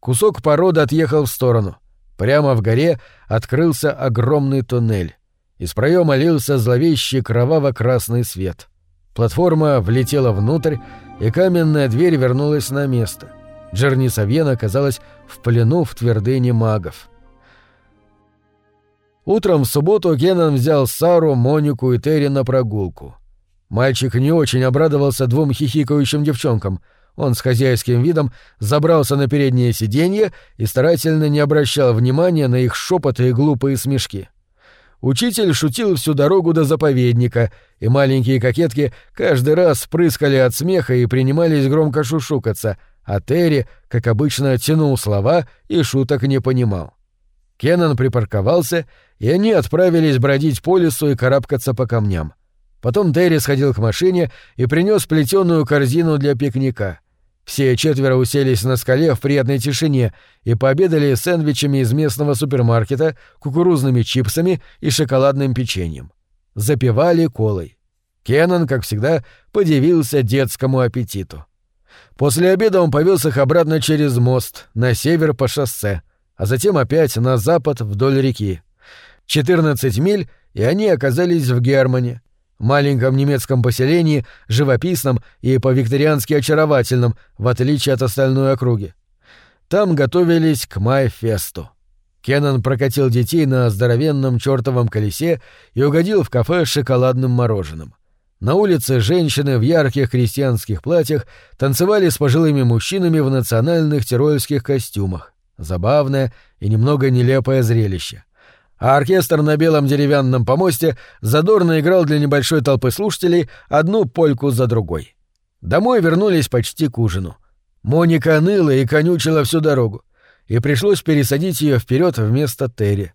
Кусок породы отъехал в сторону. Прямо в горе открылся огромный туннель. Из проема лился зловещий кроваво-красный свет. Платформа влетела внутрь, и каменная дверь вернулась на место. Джерни Савьен оказалась в плену в твердыне магов. Утром в субботу Кеннон взял Сару, Монику и Терри на прогулку. Мальчик не очень обрадовался двум хихикающим девчонкам. Он с хозяйским видом забрался на переднее сиденье и старательно не обращал внимания на их шепоты и глупые смешки. Учитель шутил всю дорогу до заповедника, и маленькие кокетки каждый раз прыскали от смеха и принимались громко шушукаться, а Терри, как обычно, тянул слова и шуток не понимал. Кеннон припарковался, и они отправились бродить по лесу и карабкаться по камням. Потом Терри сходил к машине и принес плетеную корзину для пикника. Все четверо уселись на скале в приятной тишине и пообедали сэндвичами из местного супермаркета, кукурузными чипсами и шоколадным печеньем. Запивали колой. Кеннон, как всегда, подивился детскому аппетиту. После обеда он повез их обратно через мост, на север по шоссе, а затем опять на запад вдоль реки. 14 миль, и они оказались в Германе, маленьком немецком поселении, живописном и по-викториански очаровательном, в отличие от остальной округи. Там готовились к Майфесту. Кеннон прокатил детей на здоровенном чертовом колесе и угодил в кафе с шоколадным мороженым. На улице женщины в ярких крестьянских платьях танцевали с пожилыми мужчинами в национальных тирольских костюмах. Забавное и немного нелепое зрелище. А оркестр на белом деревянном помосте задорно играл для небольшой толпы слушателей одну польку за другой. Домой вернулись почти к ужину. Моника ныла и конючила всю дорогу, и пришлось пересадить ее вперед вместо Терри.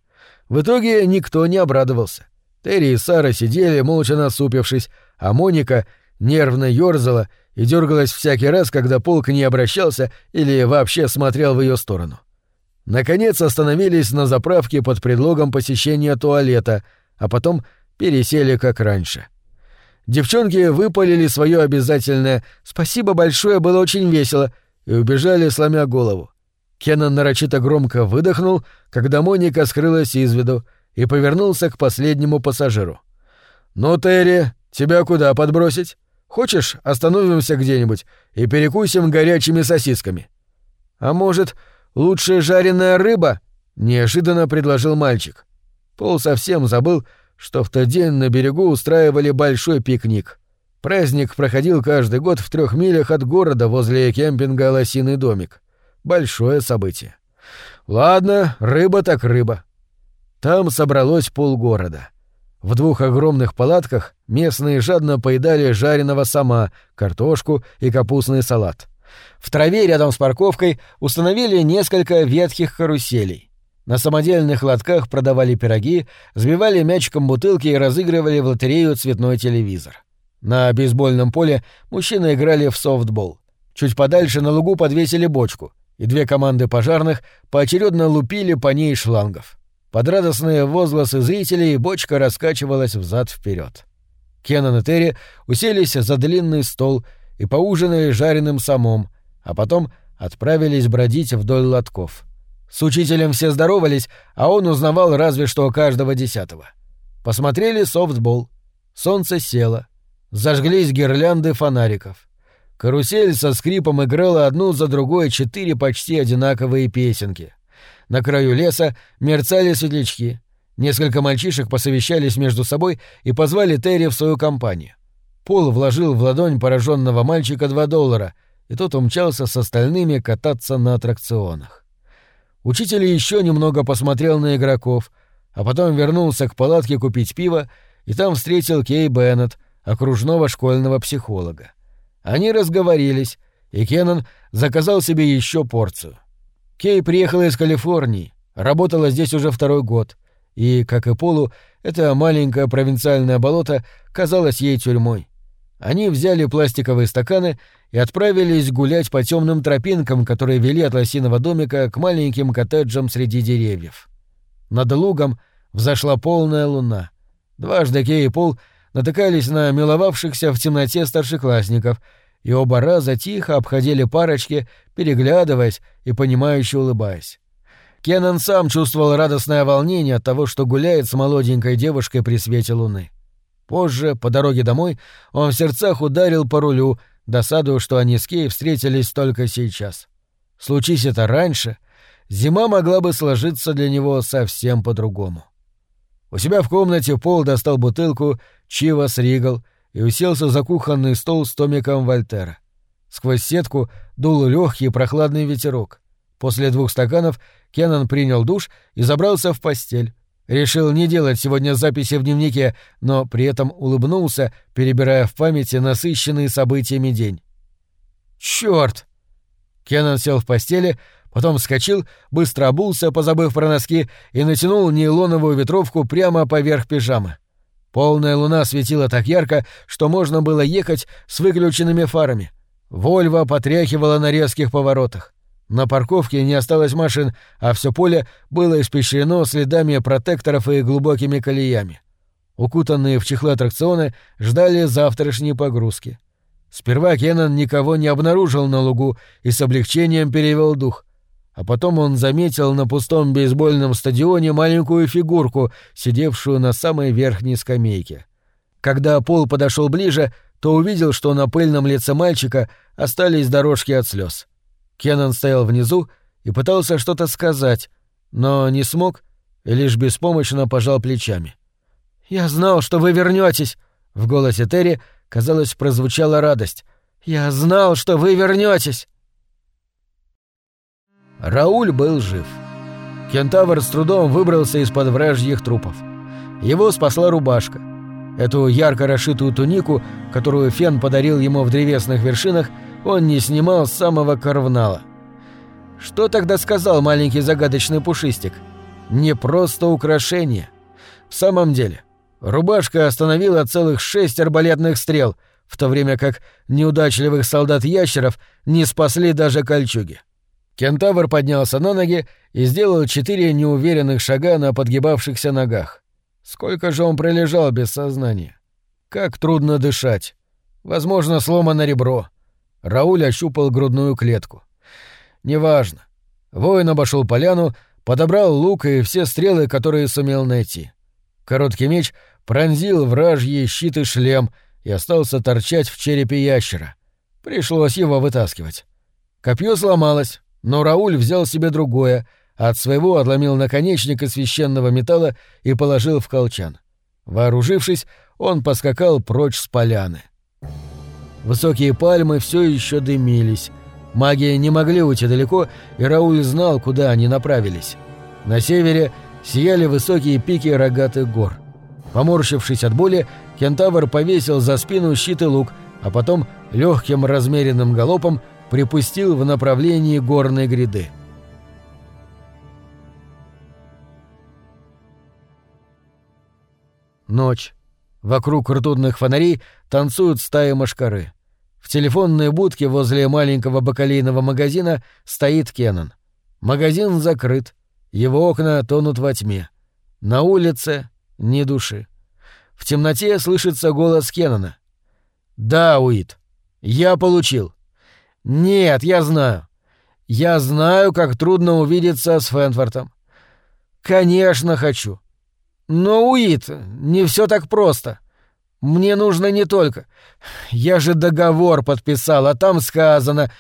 В итоге никто не обрадовался. Терри и Сара сидели, молча насупившись, а Моника нервно ёрзала и дергалась всякий раз, когда полк не обращался или вообще смотрел в ее сторону. Наконец остановились на заправке под предлогом посещения туалета, а потом пересели как раньше. Девчонки выпалили свое обязательное «Спасибо большое, было очень весело» и убежали, сломя голову. Кеннон нарочито громко выдохнул, когда Моника скрылась из виду, и повернулся к последнему пассажиру. «Ну, Терри, тебя куда подбросить? Хочешь, остановимся где-нибудь и перекусим горячими сосисками?» «А может, лучше жареная рыба?» — неожиданно предложил мальчик. Пол совсем забыл, что в тот день на берегу устраивали большой пикник. Праздник проходил каждый год в трех милях от города возле кемпинга «Лосиный домик». Большое событие. Ладно, рыба так рыба. Там собралось полгорода. В двух огромных палатках местные жадно поедали жареного сама, картошку и капустный салат. В траве рядом с парковкой установили несколько ветхих каруселей. На самодельных лотках продавали пироги, сбивали мячиком бутылки и разыгрывали в лотерею цветной телевизор. На бейсбольном поле мужчины играли в софтбол. Чуть подальше на лугу подвесили бочку, и две команды пожарных поочередно лупили по ней шлангов. Под радостные возгласы зрителей бочка раскачивалась взад вперед. Кеннон и Терри уселись за длинный стол и поужинали жареным самом, а потом отправились бродить вдоль лотков. С учителем все здоровались, а он узнавал разве что каждого десятого. Посмотрели софтбол. Солнце село. Зажглись гирлянды фонариков. Карусель со скрипом играла одну за другой четыре почти одинаковые песенки — на краю леса мерцали светлячки. Несколько мальчишек посовещались между собой и позвали Терри в свою компанию. Пол вложил в ладонь пораженного мальчика два доллара, и тот умчался с остальными кататься на аттракционах. Учитель еще немного посмотрел на игроков, а потом вернулся к палатке купить пиво, и там встретил Кей Беннет, окружного школьного психолога. Они разговорились, и Кеннон заказал себе еще порцию. Кей приехала из Калифорнии, работала здесь уже второй год, и, как и Полу, это маленькое провинциальное болото казалось ей тюрьмой. Они взяли пластиковые стаканы и отправились гулять по темным тропинкам, которые вели от лосиного домика к маленьким коттеджам среди деревьев. Над лугом взошла полная луна. Дважды Кей и Пол натыкались на миловавшихся в темноте старшеклассников — и оба раза тихо обходили парочки, переглядываясь и понимающе улыбаясь. Кеннон сам чувствовал радостное волнение от того, что гуляет с молоденькой девушкой при свете луны. Позже, по дороге домой, он в сердцах ударил по рулю, досадуя, что они с Кей встретились только сейчас. Случись это раньше, зима могла бы сложиться для него совсем по-другому. У себя в комнате Пол достал бутылку Чивас Ригал и уселся за кухонный стол с томиком Вольтера. Сквозь сетку дул легкий прохладный ветерок. После двух стаканов Кеннон принял душ и забрался в постель. Решил не делать сегодня записи в дневнике, но при этом улыбнулся, перебирая в памяти насыщенный событиями день. «Чёрт!» Кеннон сел в постели, потом вскочил, быстро обулся, позабыв про носки, и натянул нейлоновую ветровку прямо поверх пижамы. Полная луна светила так ярко, что можно было ехать с выключенными фарами. Вольво потряхивала на резких поворотах. На парковке не осталось машин, а все поле было испещрено следами протекторов и глубокими колеями. Укутанные в чехлы аттракционы ждали завтрашней погрузки. Сперва Кеннон никого не обнаружил на лугу и с облегчением перевел дух. А потом он заметил на пустом бейсбольном стадионе маленькую фигурку, сидевшую на самой верхней скамейке. Когда Пол подошел ближе, то увидел, что на пыльном лице мальчика остались дорожки от слез. Кеннон стоял внизу и пытался что-то сказать, но не смог и лишь беспомощно пожал плечами. «Я знал, что вы вернетесь!» В голосе Терри, казалось, прозвучала радость. «Я знал, что вы вернетесь!» Рауль был жив. Кентавр с трудом выбрался из-под вражьих трупов. Его спасла рубашка. Эту ярко расшитую тунику, которую Фен подарил ему в древесных вершинах, он не снимал с самого Карвнала. Что тогда сказал маленький загадочный пушистик? Не просто украшение. В самом деле, рубашка остановила целых шесть арбалетных стрел, в то время как неудачливых солдат-ящеров не спасли даже кольчуги. Кентавр поднялся на ноги и сделал четыре неуверенных шага на подгибавшихся ногах. Сколько же он пролежал без сознания? Как трудно дышать. Возможно, сломано ребро. Рауль ощупал грудную клетку. Неважно. Воин обошел поляну, подобрал лук и все стрелы, которые сумел найти. Короткий меч пронзил вражьи щит и шлем и остался торчать в черепе ящера. Пришлось его вытаскивать. Копье сломалось, но Рауль взял себе другое, от своего отломил наконечник из священного металла и положил в колчан. Вооружившись, он поскакал прочь с поляны. Высокие пальмы все еще дымились. Маги не могли уйти далеко, и Рауль знал, куда они направились. На севере сияли высокие пики рогатых гор. Поморщившись от боли, кентавр повесил за спину щит и лук, а потом легким размеренным галопом припустил в направлении горной гряды. Ночь. Вокруг ртутных фонарей танцуют стаи мошкары. В телефонной будке возле маленького бакалейного магазина стоит Кеннон. Магазин закрыт, его окна тонут во тьме. На улице ни души. В темноте слышится голос Кеннона. «Да, Уит, я получил. Нет, я знаю. Я знаю, как трудно увидеться с Фэнфортом. Конечно, хочу. Но, Уит, не все так просто. Мне нужно не только... Я же договор подписал, а там сказано...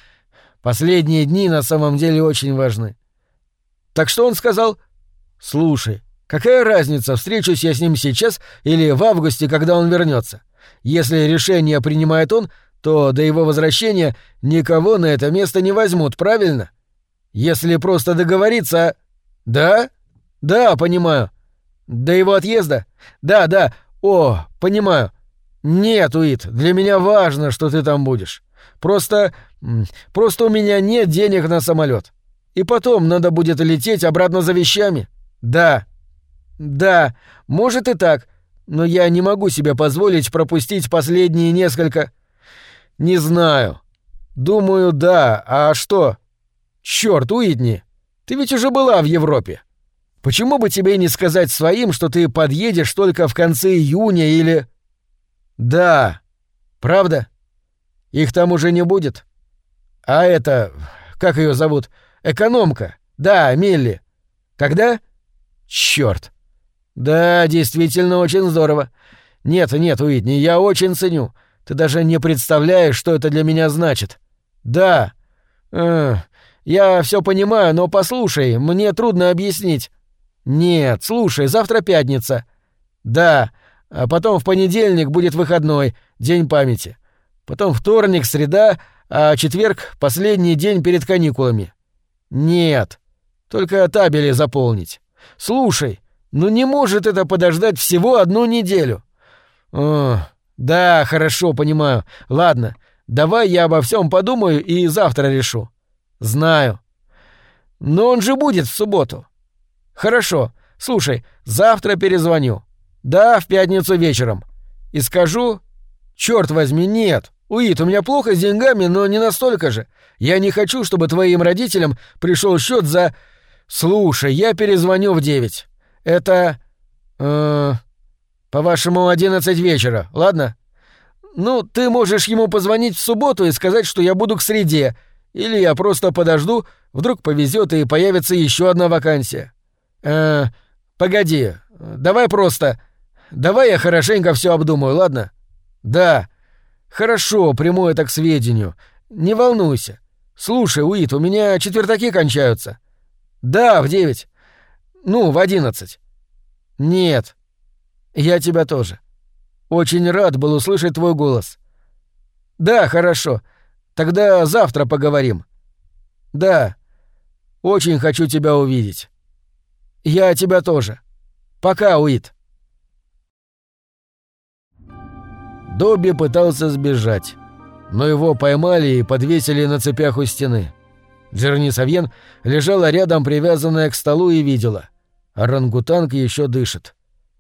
Последние дни на самом деле очень важны. Так что он сказал? Слушай, какая разница, встречусь я с ним сейчас или в августе, когда он вернется? Если решение принимает он, то до его возвращения никого на это место не возьмут, правильно? Если просто договориться... Да? Да, понимаю. До его отъезда? Да, да. О, понимаю. Нет, Уит, для меня важно, что ты там будешь. Просто... Просто у меня нет денег на самолет. И потом надо будет лететь обратно за вещами. Да. Да, может и так. Но я не могу себе позволить пропустить последние несколько... Не знаю. Думаю, да. А что? Чёрт, Уитни, ты ведь уже была в Европе. Почему бы тебе не сказать своим, что ты подъедешь только в конце июня или... Да. Правда? Их там уже не будет. А это... Как ее зовут? Экономка. Да, Милли. Когда? Чёрт. Да, действительно очень здорово. Нет, нет, Уитни, я очень ценю. Ты даже не представляешь, что это для меня значит. Да. Э, я все понимаю, но послушай, мне трудно объяснить. «Нет, слушай, завтра пятница». «Да, а потом в понедельник будет выходной, день памяти. Потом вторник, среда, а четверг — последний день перед каникулами». «Нет, только табели заполнить. Слушай, ну не может это подождать всего одну неделю». «О, да, хорошо, понимаю. Ладно, давай я обо всем подумаю и завтра решу». «Знаю». «Но он же будет в субботу». «Хорошо. Слушай, завтра перезвоню. Да, в пятницу вечером. И скажу... Черт возьми, нет. Уит, у меня плохо с деньгами, но не настолько же. Я не хочу, чтобы твоим родителям пришел счет за... Слушай, я перезвоню в девять. Это... Э, по-вашему, одиннадцать вечера, ладно? Ну, ты можешь ему позвонить в субботу и сказать, что я буду к среде. Или я просто подожду, вдруг повезет и появится еще одна вакансия. Э, погоди, давай просто... Давай я хорошенько все обдумаю, ладно? Да. Хорошо, приму это к сведению. Не волнуйся. Слушай, Уит, у меня четвертаки кончаются. Да, в девять. Ну, в одиннадцать. Нет. Я тебя тоже. Очень рад был услышать твой голос. Да, хорошо. Тогда завтра поговорим. Да. Очень хочу тебя увидеть. «Я тебя тоже. Пока, Уит». Добби пытался сбежать, но его поймали и подвесили на цепях у стены. Джерни Савьен лежала рядом, привязанная к столу, и видела. Орангутанг еще дышит.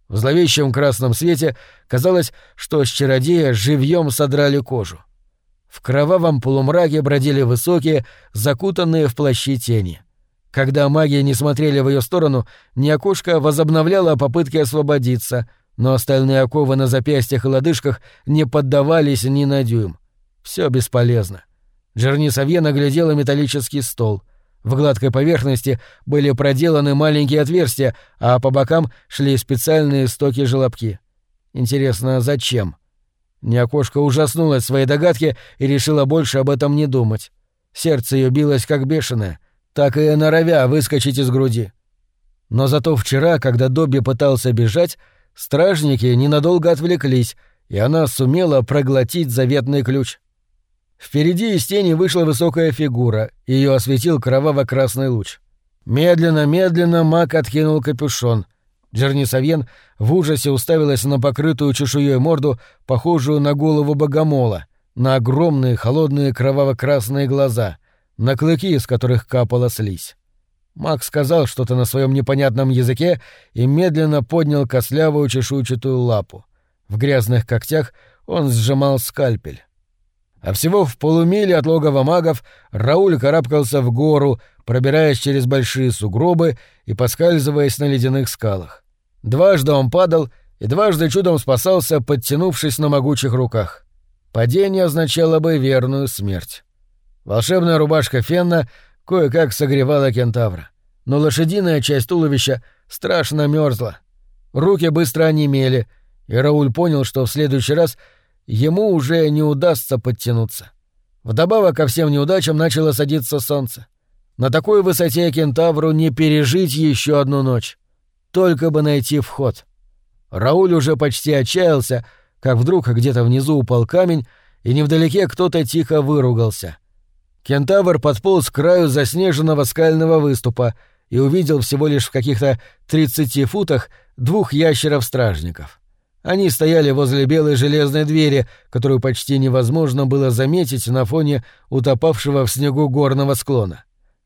В зловещем красном свете казалось, что с чародея живьем содрали кожу. В кровавом полумраке бродили высокие, закутанные в плащи тени. Когда маги не смотрели в ее сторону, Неокошка возобновляла попытки освободиться, но остальные оковы на запястьях и лодыжках не поддавались ни на дюйм. Все бесполезно. Джерни Савье наглядела металлический стол. В гладкой поверхности были проделаны маленькие отверстия, а по бокам шли специальные стоки-желобки. Интересно, зачем? Неокошка ужаснулась своей догадке и решила больше об этом не думать. Сердце ее билось как бешеное, так и норовя выскочить из груди. Но зато вчера, когда Добби пытался бежать, стражники ненадолго отвлеклись, и она сумела проглотить заветный ключ. Впереди из тени вышла высокая фигура, ее осветил кроваво-красный луч. Медленно-медленно маг откинул капюшон. Джерни Савьен в ужасе уставилась на покрытую чешуей морду, похожую на голову богомола, на огромные холодные кроваво-красные глаза, на клыки, из которых капала слизь. Маг сказал что-то на своем непонятном языке и медленно поднял кослявую чешуйчатую лапу. В грязных когтях он сжимал скальпель. А всего в полумиле от логова магов Рауль карабкался в гору, пробираясь через большие сугробы и поскальзываясь на ледяных скалах. Дважды он падал и дважды чудом спасался, подтянувшись на могучих руках. Падение означало бы верную смерть. Волшебная рубашка Фенна кое-как согревала кентавра, но лошадиная часть туловища страшно мерзла. Руки быстро онемели, и Рауль понял, что в следующий раз ему уже не удастся подтянуться. Вдобавок ко всем неудачам начало садиться солнце. На такой высоте кентавру не пережить еще одну ночь. Только бы найти вход. Рауль уже почти отчаялся, как вдруг где-то внизу упал камень, и невдалеке кто-то тихо выругался. Кентавр подполз к краю заснеженного скального выступа и увидел всего лишь в каких-то тридцати футах двух ящеров-стражников. Они стояли возле белой железной двери, которую почти невозможно было заметить на фоне утопавшего в снегу горного склона.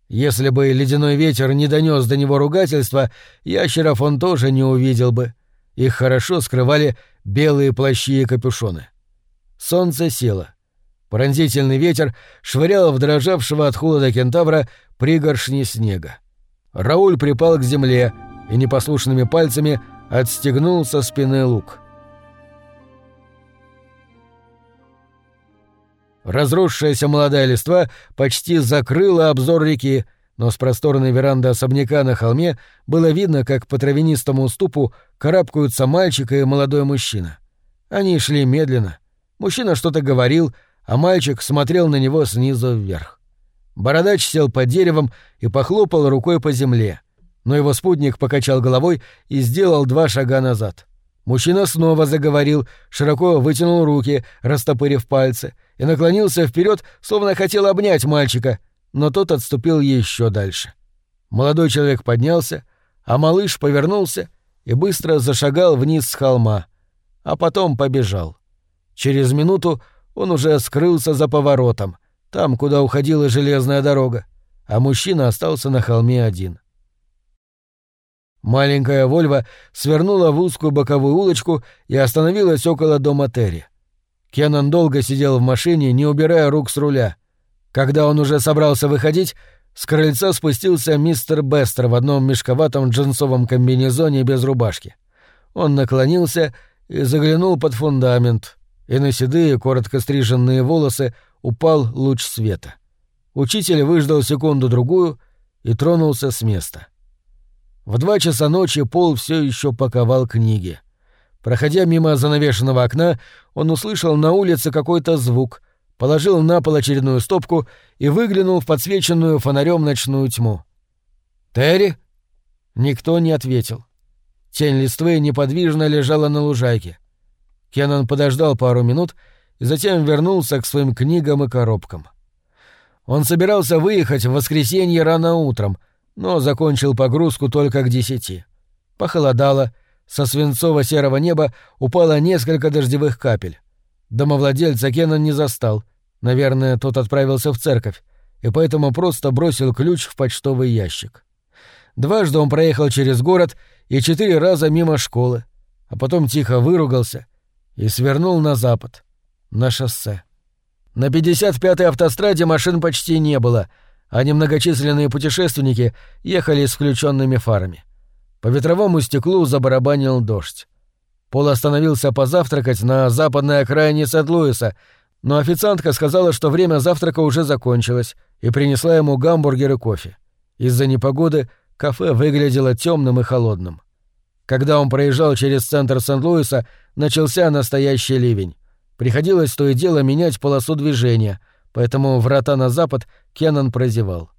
Если бы ледяной ветер не донес до него ругательства, ящеров он тоже не увидел бы. Их хорошо скрывали белые плащи и капюшоны. Солнце село. Пронзительный ветер швырял в дрожавшего от холода кентавра пригоршни снега. Рауль припал к земле и непослушными пальцами отстегнул со спины лук. Разросшаяся молодая листва почти закрыла обзор реки, но с просторной веранды особняка на холме было видно, как по травянистому уступу карабкаются мальчик и молодой мужчина. Они шли медленно. Мужчина что-то говорил, а мальчик смотрел на него снизу вверх. Бородач сел под деревом и похлопал рукой по земле, но его спутник покачал головой и сделал два шага назад. Мужчина снова заговорил, широко вытянул руки, растопырив пальцы, и наклонился вперед, словно хотел обнять мальчика, но тот отступил еще дальше. Молодой человек поднялся, а малыш повернулся и быстро зашагал вниз с холма, а потом побежал. Через минуту он уже скрылся за поворотом, там, куда уходила железная дорога, а мужчина остался на холме один. Маленькая Вольва свернула в узкую боковую улочку и остановилась около дома Терри. Кеннон долго сидел в машине, не убирая рук с руля. Когда он уже собрался выходить, с крыльца спустился мистер Бестер в одном мешковатом джинсовом комбинезоне без рубашки. Он наклонился и заглянул под фундамент, и на седые, коротко стриженные волосы упал луч света. Учитель выждал секунду-другую и тронулся с места. — в два часа ночи Пол все еще паковал книги. Проходя мимо занавешенного окна, он услышал на улице какой-то звук, положил на пол очередную стопку и выглянул в подсвеченную фонарем ночную тьму. «Терри?» Никто не ответил. Тень листвы неподвижно лежала на лужайке. Кеннон подождал пару минут и затем вернулся к своим книгам и коробкам. Он собирался выехать в воскресенье рано утром — но закончил погрузку только к десяти. Похолодало, со свинцово-серого неба упало несколько дождевых капель. Домовладельца Кеннон не застал. Наверное, тот отправился в церковь, и поэтому просто бросил ключ в почтовый ящик. Дважды он проехал через город и четыре раза мимо школы. а потом тихо выругался и свернул на запад, на шоссе. На 55-й автостраде машин почти не было, а немногочисленные путешественники ехали с включенными фарами. По ветровому стеклу забарабанил дождь. Пол остановился позавтракать на западной окраине Сент-Луиса, но официантка сказала, что время завтрака уже закончилось, и принесла ему гамбургер и кофе. Из-за непогоды кафе выглядело темным и холодным. Когда он проезжал через центр Сент-Луиса, начался настоящий ливень. Приходилось то и дело менять полосу движения, поэтому врата на запад Кеннон прозевал.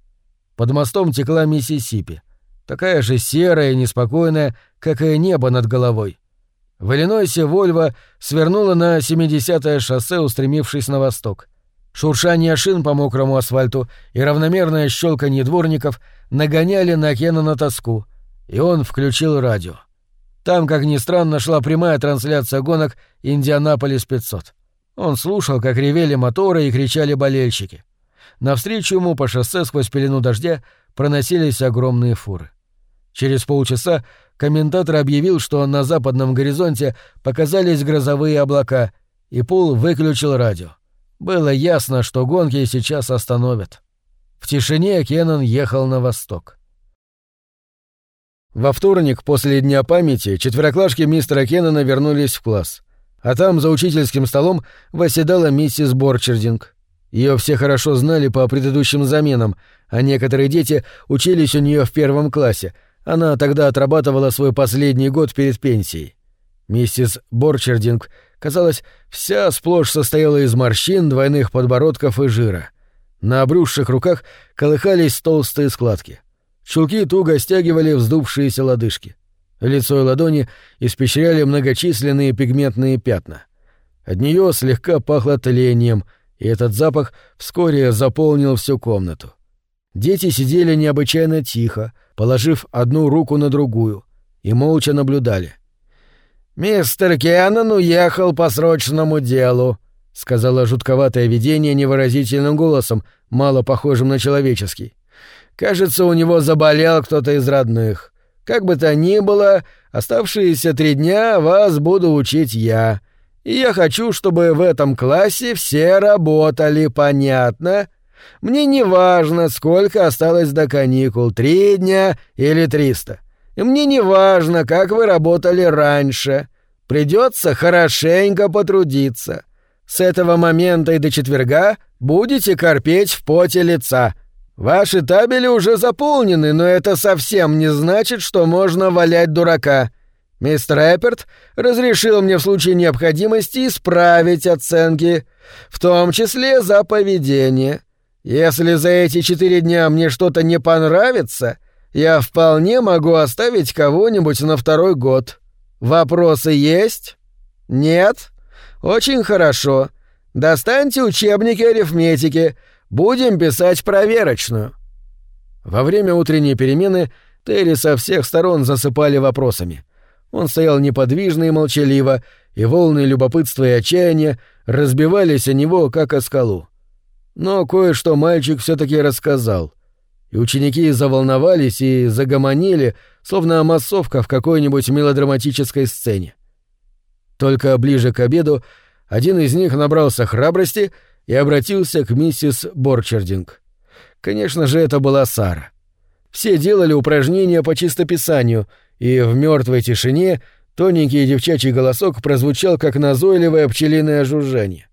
Под мостом текла Миссисипи, такая же серая и неспокойная, как и небо над головой. В Иллинойсе Вольво свернула на 70-е шоссе, устремившись на восток. Шуршание шин по мокрому асфальту и равномерное щелканье дворников нагоняли на Кеннона тоску, и он включил радио. Там, как ни странно, шла прямая трансляция гонок «Индианаполис 500». Он слушал, как ревели моторы и кричали болельщики. Навстречу ему по шоссе сквозь пелену дождя проносились огромные фуры. Через полчаса комментатор объявил, что на западном горизонте показались грозовые облака, и Пол выключил радио. Было ясно, что гонки сейчас остановят. В тишине Кеннон ехал на восток. Во вторник, после Дня памяти, четвероклашки мистера Кеннона вернулись в класс. А там, за учительским столом, восседала миссис Борчердинг. Ее все хорошо знали по предыдущим заменам, а некоторые дети учились у нее в первом классе. Она тогда отрабатывала свой последний год перед пенсией. Миссис Борчердинг, казалось, вся сплошь состояла из морщин, двойных подбородков и жира. На обрусших руках колыхались толстые складки — Чулки туго стягивали вздувшиеся лодыжки. Лицо и ладони испещряли многочисленные пигментные пятна. От нее слегка пахло тлением, и этот запах вскоре заполнил всю комнату. Дети сидели необычайно тихо, положив одну руку на другую, и молча наблюдали. «Мистер Кеннон уехал по срочному делу», — сказала жутковатое видение невыразительным голосом, мало похожим на человеческий. Кажется, у него заболел кто-то из родных. Как бы то ни было, оставшиеся три дня вас буду учить я. И я хочу, чтобы в этом классе все работали, понятно? Мне не важно, сколько осталось до каникул, три дня или триста. И мне не важно, как вы работали раньше. Придется хорошенько потрудиться. С этого момента и до четверга будете корпеть в поте лица — Ваши табели уже заполнены, но это совсем не значит, что можно валять дурака. Мистер Эпперт разрешил мне в случае необходимости исправить оценки, в том числе за поведение. Если за эти четыре дня мне что-то не понравится, я вполне могу оставить кого-нибудь на второй год. Вопросы есть? Нет? Очень хорошо. Достаньте учебники арифметики — Будем писать проверочную». Во время утренней перемены Терри со всех сторон засыпали вопросами. Он стоял неподвижно и молчаливо, и волны любопытства и отчаяния разбивались о него, как о скалу. Но кое-что мальчик все таки рассказал. И ученики заволновались и загомонили, словно массовка в какой-нибудь мелодраматической сцене. Только ближе к обеду один из них набрался храбрости — и обратился к миссис Борчердинг. Конечно же, это была Сара. Все делали упражнения по чистописанию, и в мертвой тишине тоненький девчачий голосок прозвучал, как назойливое пчелиное жужжание.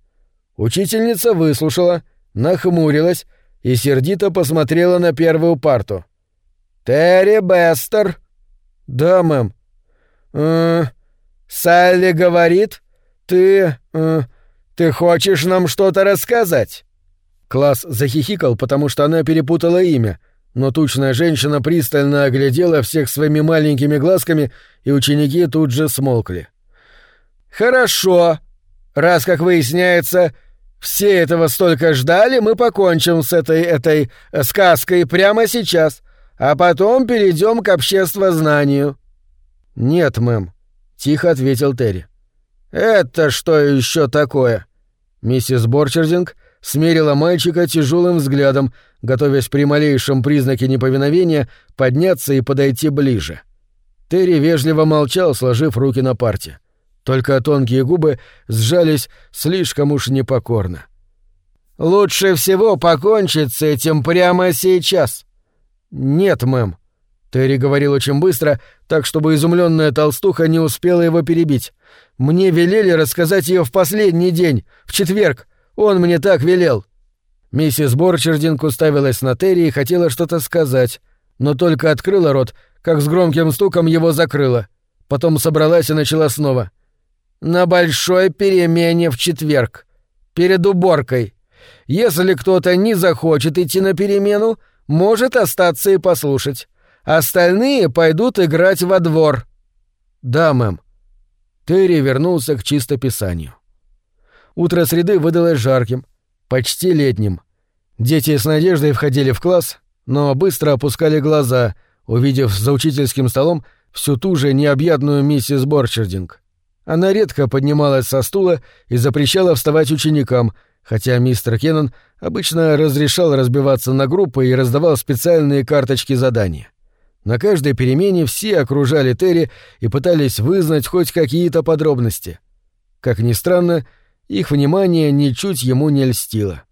Учительница выслушала, нахмурилась и сердито посмотрела на первую парту. «Терри Бестер». «Да, мэм». «Э, «Салли говорит, ты... Э, ты хочешь нам что-то рассказать?» Класс захихикал, потому что она перепутала имя, но тучная женщина пристально оглядела всех своими маленькими глазками, и ученики тут же смолкли. «Хорошо. Раз, как выясняется, все этого столько ждали, мы покончим с этой, этой э, сказкой прямо сейчас, а потом перейдем к обществознанию». «Нет, мэм», — тихо ответил Терри. «Это что еще такое?» Миссис Борчердинг смерила мальчика тяжелым взглядом, готовясь при малейшем признаке неповиновения подняться и подойти ближе. Терри вежливо молчал, сложив руки на парте. Только тонкие губы сжались слишком уж непокорно. «Лучше всего покончить с этим прямо сейчас». «Нет, мэм». Терри говорил очень быстро, так чтобы изумленная толстуха не успела его перебить. «Мне велели рассказать ее в последний день, в четверг. Он мне так велел». Миссис Борчердинг уставилась на Терри и хотела что-то сказать, но только открыла рот, как с громким стуком его закрыла. Потом собралась и начала снова. «На большой перемене в четверг. Перед уборкой. Если кто-то не захочет идти на перемену, может остаться и послушать. Остальные пойдут играть во двор». «Да, мэм». Терри вернулся к чистописанию. Утро среды выдалось жарким, почти летним. Дети с надеждой входили в класс, но быстро опускали глаза, увидев за учительским столом всю ту же необъятную миссис Борчердинг. Она редко поднималась со стула и запрещала вставать ученикам, хотя мистер Кеннон обычно разрешал разбиваться на группы и раздавал специальные карточки задания. На каждой перемене все окружали Терри и пытались вызнать хоть какие-то подробности. Как ни странно, их внимание ничуть ему не льстило.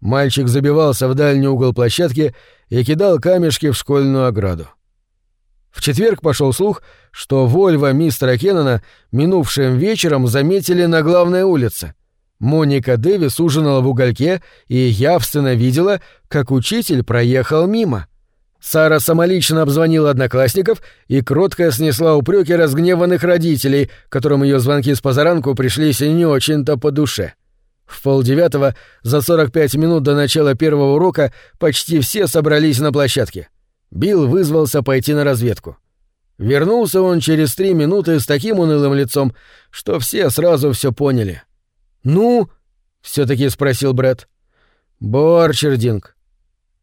Мальчик забивался в дальний угол площадки и кидал камешки в школьную ограду. В четверг пошел слух, что Вольво мистера Кеннона минувшим вечером заметили на главной улице. Моника Дэвис ужинала в угольке и явственно видела, как учитель проехал мимо. Сара самолично обзвонила одноклассников и кротко снесла упреки разгневанных родителей, которым ее звонки с позаранку пришлись не очень-то по душе. В полдевятого, за 45 минут до начала первого урока, почти все собрались на площадке. Билл вызвался пойти на разведку. Вернулся он через три минуты с таким унылым лицом, что все сразу все поняли. «Ну?» — все-таки спросил Брэд. «Борчердинг».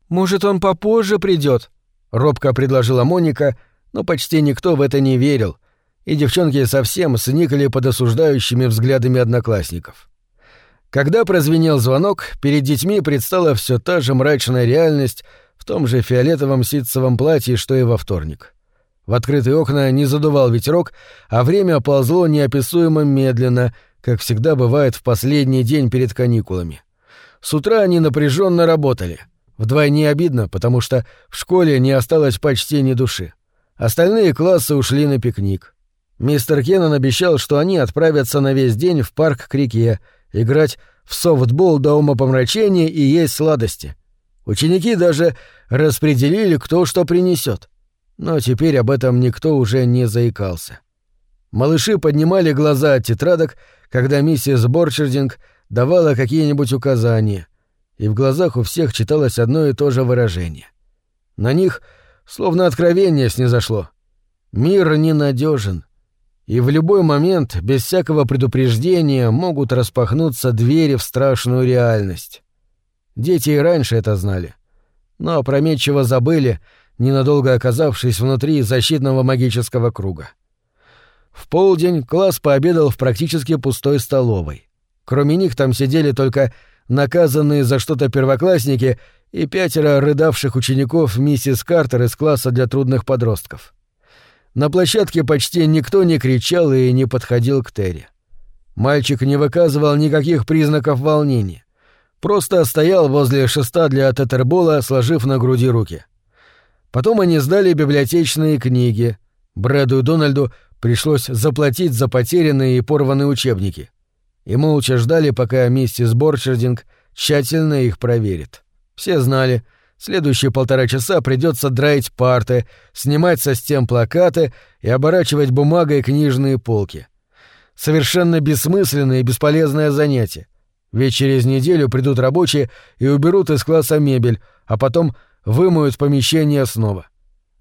«Может, он попозже придет? робко предложила Моника, но почти никто в это не верил, и девчонки совсем сникли под осуждающими взглядами одноклассников. Когда прозвенел звонок, перед детьми предстала все та же мрачная реальность в том же фиолетовом ситцевом платье, что и во вторник. В открытые окна не задувал ветерок, а время ползло неописуемо медленно, как всегда бывает в последний день перед каникулами. С утра они напряженно работали. Вдвойне обидно, потому что в школе не осталось почти ни души. Остальные классы ушли на пикник. Мистер Кеннон обещал, что они отправятся на весь день в парк к играть в софтбол до умопомрачения и есть сладости. Ученики даже распределили, кто что принесет. Но теперь об этом никто уже не заикался. Малыши поднимали глаза от тетрадок, когда миссис Борчердинг давала какие-нибудь указания, и в глазах у всех читалось одно и то же выражение. На них словно откровение снизошло. Мир ненадежен, и в любой момент, без всякого предупреждения, могут распахнуться двери в страшную реальность. Дети и раньше это знали, но опрометчиво забыли, ненадолго оказавшись внутри защитного магического круга. В полдень класс пообедал в практически пустой столовой. Кроме них там сидели только наказанные за что-то первоклассники и пятеро рыдавших учеников миссис Картер из класса для трудных подростков. На площадке почти никто не кричал и не подходил к Терри. Мальчик не выказывал никаких признаков волнения. Просто стоял возле шеста для тетербола, сложив на груди руки. Потом они сдали библиотечные книги. Брэду и Дональду пришлось заплатить за потерянные и порванные учебники. И молча ждали, пока миссис Борчердинг тщательно их проверит. Все знали — Следующие полтора часа придется драить парты, снимать со стен плакаты и оборачивать бумагой книжные полки. Совершенно бессмысленное и бесполезное занятие. Ведь через неделю придут рабочие и уберут из класса мебель, а потом вымоют помещение снова.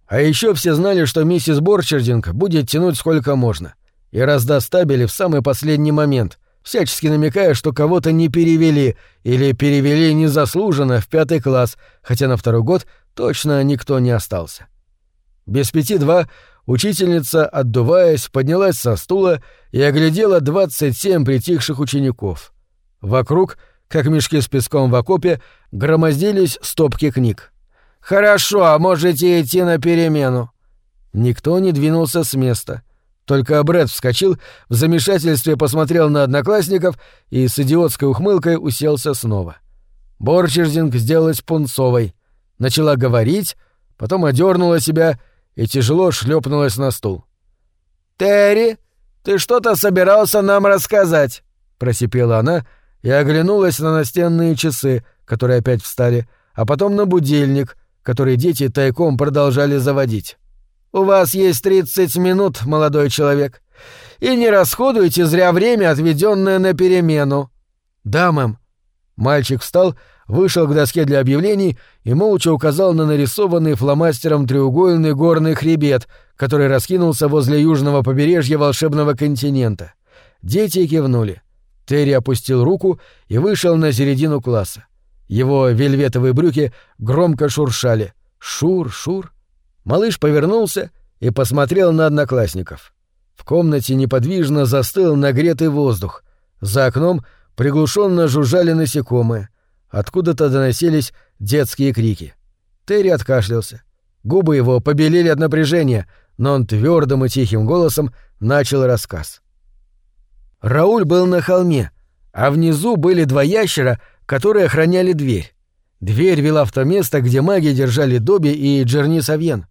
А еще все знали, что миссис Борчердинг будет тянуть сколько можно и раздаст табели в самый последний момент — всячески намекая, что кого-то не перевели или перевели незаслуженно в пятый класс, хотя на второй год точно никто не остался. Без пяти два учительница, отдуваясь, поднялась со стула и оглядела двадцать семь притихших учеников. Вокруг, как мешки с песком в окопе, громоздились стопки книг. «Хорошо, а можете идти на перемену». Никто не двинулся с места. Только Брэд вскочил, в замешательстве посмотрел на одноклассников и с идиотской ухмылкой уселся снова. Борчердинг сделалась пунцовой. Начала говорить, потом одернула себя и тяжело шлепнулась на стул. «Терри, ты что-то собирался нам рассказать?» — просипела она и оглянулась на настенные часы, которые опять встали, а потом на будильник, который дети тайком продолжали заводить. «У вас есть тридцать минут, молодой человек, и не расходуйте зря время, отведенное на перемену». «Да, мэм». Мальчик встал, вышел к доске для объявлений и молча указал на нарисованный фломастером треугольный горный хребет, который раскинулся возле южного побережья волшебного континента. Дети кивнули. Терри опустил руку и вышел на середину класса. Его вельветовые брюки громко шуршали. Шур, шур. Малыш повернулся и посмотрел на одноклассников. В комнате неподвижно застыл нагретый воздух. За окном приглушенно жужжали насекомые. Откуда-то доносились детские крики. Терри откашлялся. Губы его побелели от напряжения, но он твердым и тихим голосом начал рассказ. Рауль был на холме, а внизу были два ящера, которые охраняли дверь. Дверь вела в то место, где маги держали Добби и Джерни Савьен.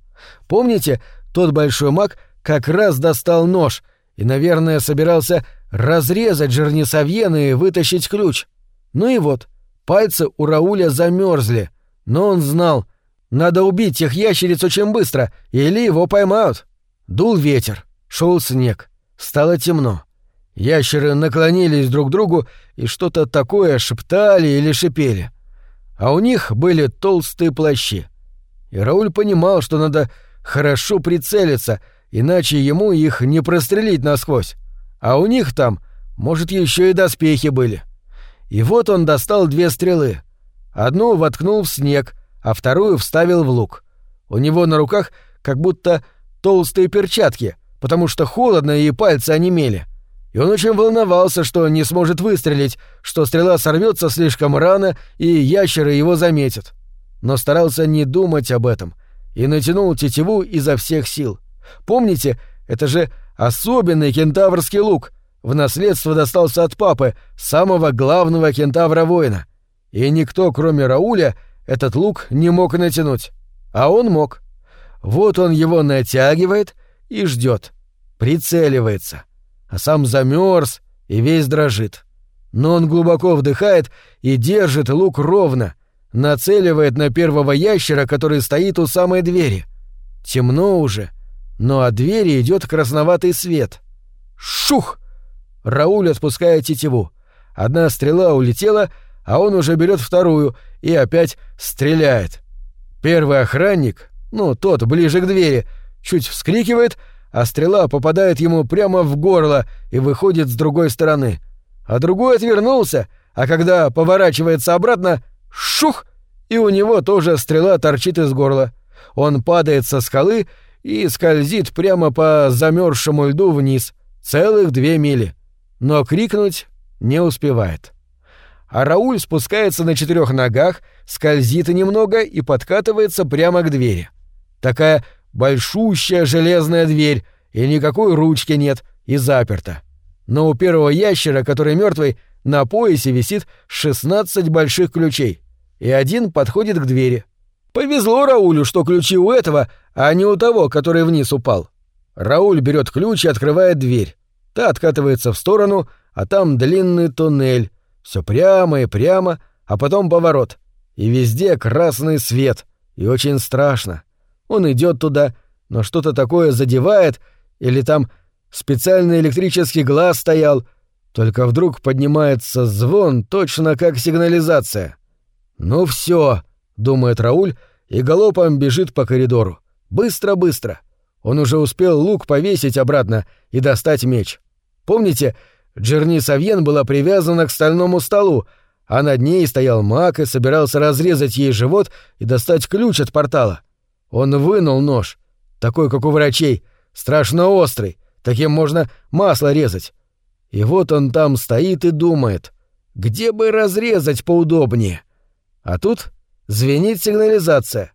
Помните, тот большой маг как раз достал нож и, наверное, собирался разрезать Джерни Савьен и вытащить ключ. Ну и вот, пальцы у Рауля замерзли, но он знал, надо убить тех ящериц очень быстро, или его поймают. Дул ветер, шел снег, стало темно. Ящеры наклонились друг к другу и что-то такое шептали или шипели. А у них были толстые плащи. И Рауль понимал, что надо хорошо прицелиться, иначе ему их не прострелить насквозь. А у них там, может, еще и доспехи были. И вот он достал две стрелы. Одну воткнул в снег, а вторую вставил в лук. У него на руках как будто толстые перчатки, потому что холодно и пальцы онемели. — и он очень волновался, что не сможет выстрелить, что стрела сорвется слишком рано, и ящеры его заметят. Но старался не думать об этом и натянул тетиву изо всех сил. Помните, это же особенный кентаврский лук. В наследство достался от папы, самого главного кентавра-воина. И никто, кроме Рауля, этот лук не мог натянуть. А он мог. Вот он его натягивает и ждет, прицеливается а сам замерз и весь дрожит. Но он глубоко вдыхает и держит лук ровно, нацеливает на первого ящера, который стоит у самой двери. Темно уже, но от двери идет красноватый свет. Шух! Рауль отпускает тетиву. Одна стрела улетела, а он уже берет вторую и опять стреляет. Первый охранник, ну, тот ближе к двери, чуть вскрикивает — а стрела попадает ему прямо в горло и выходит с другой стороны. А другой отвернулся, а когда поворачивается обратно, шух, и у него тоже стрела торчит из горла. Он падает со скалы и скользит прямо по замерзшему льду вниз, целых две мили. Но крикнуть не успевает. А Рауль спускается на четырех ногах, скользит немного и подкатывается прямо к двери. Такая большущая железная дверь, и никакой ручки нет, и заперта. Но у первого ящера, который мертвый, на поясе висит 16 больших ключей, и один подходит к двери. Повезло Раулю, что ключи у этого, а не у того, который вниз упал. Рауль берет ключ и открывает дверь. Та откатывается в сторону, а там длинный туннель. Все прямо и прямо, а потом поворот. И везде красный свет. И очень страшно. Он идет туда, но что-то такое задевает, или там специальный электрический глаз стоял, только вдруг поднимается звон, точно как сигнализация. «Ну все, думает Рауль и галопом бежит по коридору. Быстро-быстро. Он уже успел лук повесить обратно и достать меч. Помните, Джерни Савьен была привязана к стальному столу, а над ней стоял маг и собирался разрезать ей живот и достать ключ от портала. Он вынул нож, такой, как у врачей, страшно острый, таким можно масло резать. И вот он там стоит и думает, где бы разрезать поудобнее. А тут звенит сигнализация.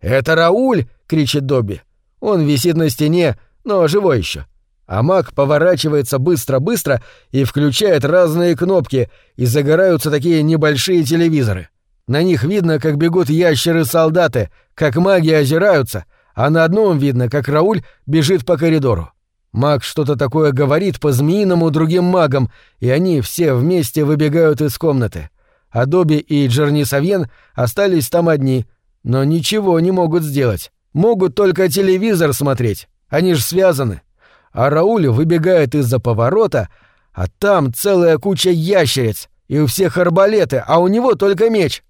«Это Рауль!» — кричит Добби. Он висит на стене, но живой еще. А маг поворачивается быстро-быстро и включает разные кнопки, и загораются такие небольшие телевизоры. На них видно, как бегут ящеры-солдаты, как маги озираются, а на одном видно, как Рауль бежит по коридору. Маг что-то такое говорит по-змеиному другим магам, и они все вместе выбегают из комнаты. А Добби и Джерни Савьен остались там одни, но ничего не могут сделать. Могут только телевизор смотреть, они же связаны а Рауль выбегает из-за поворота, а там целая куча ящериц, и у всех арбалеты, а у него только меч.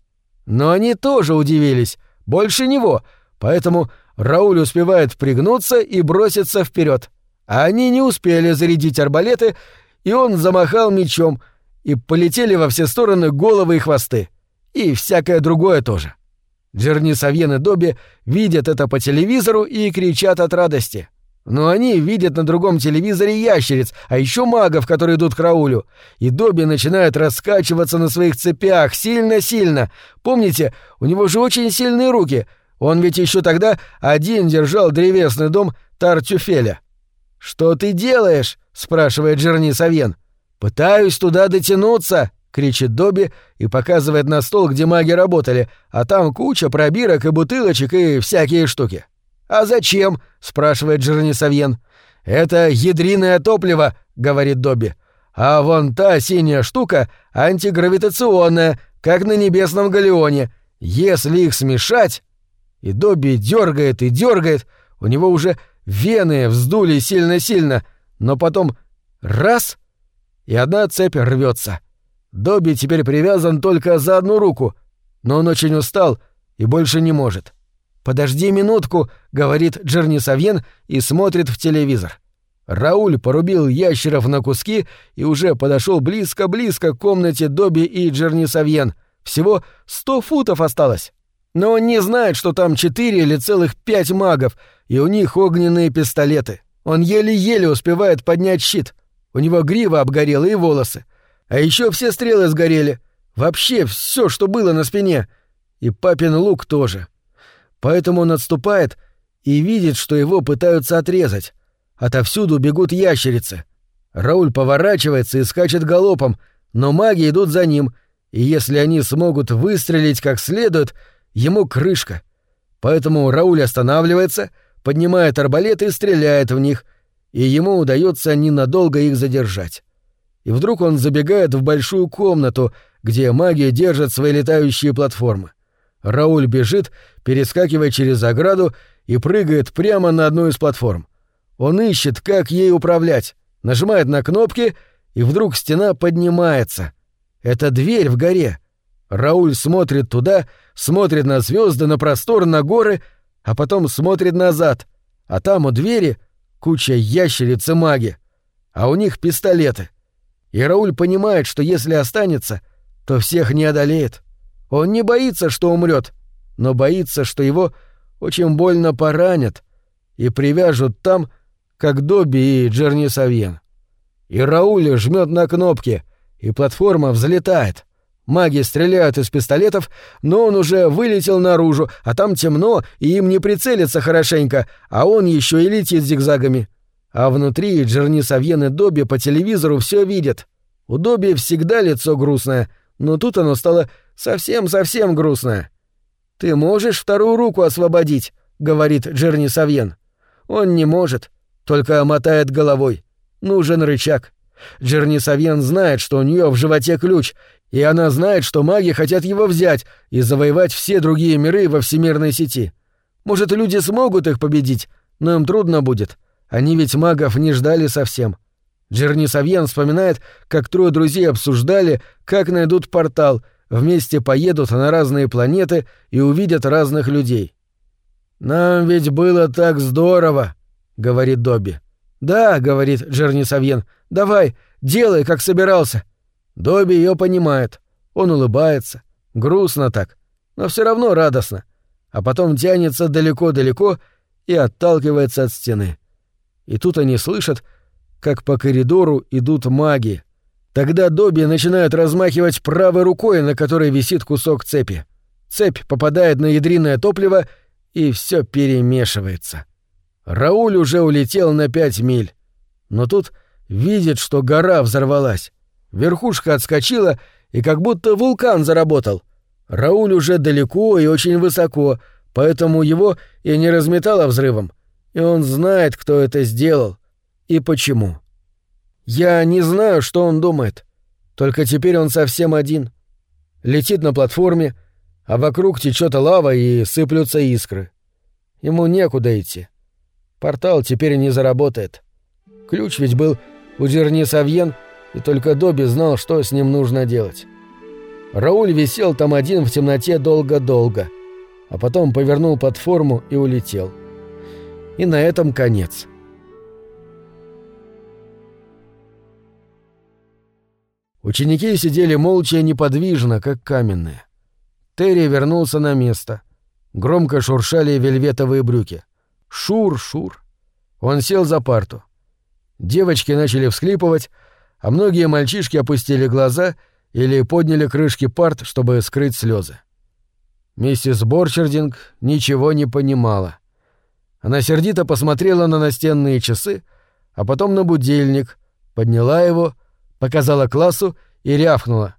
Но они тоже удивились, больше него, поэтому Рауль успевает пригнуться и броситься вперед. А они не успели зарядить арбалеты, и он замахал мечом, и полетели во все стороны головы и хвосты. И всякое другое тоже. Джерни Савьен и Добби видят это по телевизору и кричат от радости. Но они видят на другом телевизоре ящериц, а еще магов, которые идут к Раулю. И Добби начинает раскачиваться на своих цепях сильно-сильно. Помните, у него же очень сильные руки. Он ведь еще тогда один держал древесный дом Тартюфеля. «Что ты делаешь?» — спрашивает Джерни Савьен. «Пытаюсь туда дотянуться», — кричит Добби и показывает на стол, где маги работали, а там куча пробирок и бутылочек и всякие штуки. «А зачем?» — спрашивает Жернисовьен. «Это ядриное топливо», — говорит Добби. «А вон та синяя штука антигравитационная, как на небесном галеоне. Если их смешать...» И Добби дергает и дергает, у него уже вены вздули сильно-сильно, но потом раз — и одна цепь рвется. Добби теперь привязан только за одну руку, но он очень устал и больше не может. «Подожди минутку», — говорит Джерни Савьен и смотрит в телевизор. Рауль порубил ящеров на куски и уже подошел близко-близко к комнате Добби и Джерни Савьен. Всего сто футов осталось. Но он не знает, что там четыре или целых пять магов, и у них огненные пистолеты. Он еле-еле успевает поднять щит. У него грива обгорела и волосы. А еще все стрелы сгорели. Вообще все, что было на спине. И папин лук тоже. Поэтому он отступает и видит, что его пытаются отрезать. Отовсюду бегут ящерицы. Рауль поворачивается и скачет галопом, но маги идут за ним, и если они смогут выстрелить как следует, ему крышка. Поэтому Рауль останавливается, поднимает арбалет и стреляет в них, и ему удается ненадолго их задержать. И вдруг он забегает в большую комнату, где маги держат свои летающие платформы. Рауль бежит, перескакивая через ограду и прыгает прямо на одну из платформ. Он ищет, как ей управлять, нажимает на кнопки, и вдруг стена поднимается. Это дверь в горе. Рауль смотрит туда, смотрит на звезды, на простор, на горы, а потом смотрит назад. А там у двери куча ящериц и маги. А у них пистолеты. И Рауль понимает, что если останется, то всех не одолеет. Он не боится, что умрет, но боится, что его очень больно поранят и привяжут там, как Добби и Джерни Савьен. И Рауль жмет на кнопки, и платформа взлетает. Маги стреляют из пистолетов, но он уже вылетел наружу, а там темно, и им не прицелиться хорошенько, а он еще и летит зигзагами. А внутри Джерни Савьен и Добби по телевизору все видят. У Добби всегда лицо грустное, но тут оно стало Совсем-совсем грустно. «Ты можешь вторую руку освободить?» — говорит Джерни Савьен. Он не может, только мотает головой. Нужен рычаг. Джерни Савьен знает, что у нее в животе ключ, и она знает, что маги хотят его взять и завоевать все другие миры во всемирной сети. Может, люди смогут их победить, но им трудно будет. Они ведь магов не ждали совсем. Джерни Савьен вспоминает, как трое друзей обсуждали, как найдут портал — вместе поедут на разные планеты и увидят разных людей. «Нам ведь было так здорово», — говорит Добби. «Да», — говорит Джерни Савьен, — «давай, делай, как собирался». Добби ее понимает. Он улыбается. Грустно так, но все равно радостно. А потом тянется далеко-далеко и отталкивается от стены. И тут они слышат, как по коридору идут маги — Тогда Добби начинает размахивать правой рукой, на которой висит кусок цепи. Цепь попадает на ядриное топливо, и все перемешивается. Рауль уже улетел на пять миль. Но тут видит, что гора взорвалась. Верхушка отскочила, и как будто вулкан заработал. Рауль уже далеко и очень высоко, поэтому его и не разметало взрывом. И он знает, кто это сделал и почему. Я не знаю, что он думает. Только теперь он совсем один. Летит на платформе, а вокруг течет лава и сыплются искры. Ему некуда идти. Портал теперь не заработает. Ключ ведь был у Дерни Савьен, и только Добби знал, что с ним нужно делать. Рауль висел там один в темноте долго-долго, а потом повернул платформу и улетел. И на этом конец. Ученики сидели молча и неподвижно, как каменные. Терри вернулся на место. Громко шуршали вельветовые брюки. Шур, шур. Он сел за парту. Девочки начали всхлипывать, а многие мальчишки опустили глаза или подняли крышки парт, чтобы скрыть слезы. Миссис Борчердинг ничего не понимала. Она сердито посмотрела на настенные часы, а потом на будильник, подняла его, показала классу и рявкнула.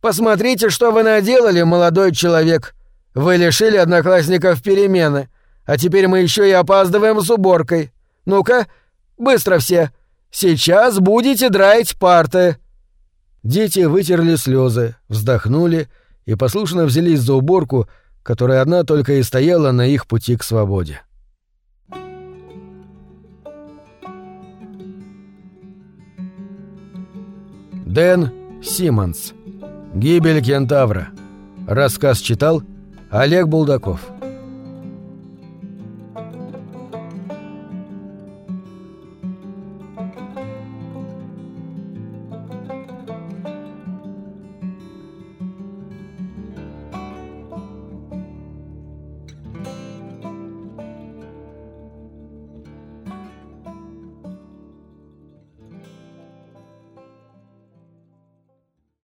«Посмотрите, что вы наделали, молодой человек! Вы лишили одноклассников перемены, а теперь мы еще и опаздываем с уборкой. Ну-ка, быстро все! Сейчас будете драить парты!» Дети вытерли слезы, вздохнули и послушно взялись за уборку, которая одна только и стояла на их пути к свободе. Дэн Симмонс. Гибель кентавра. Рассказ читал Олег Булдаков.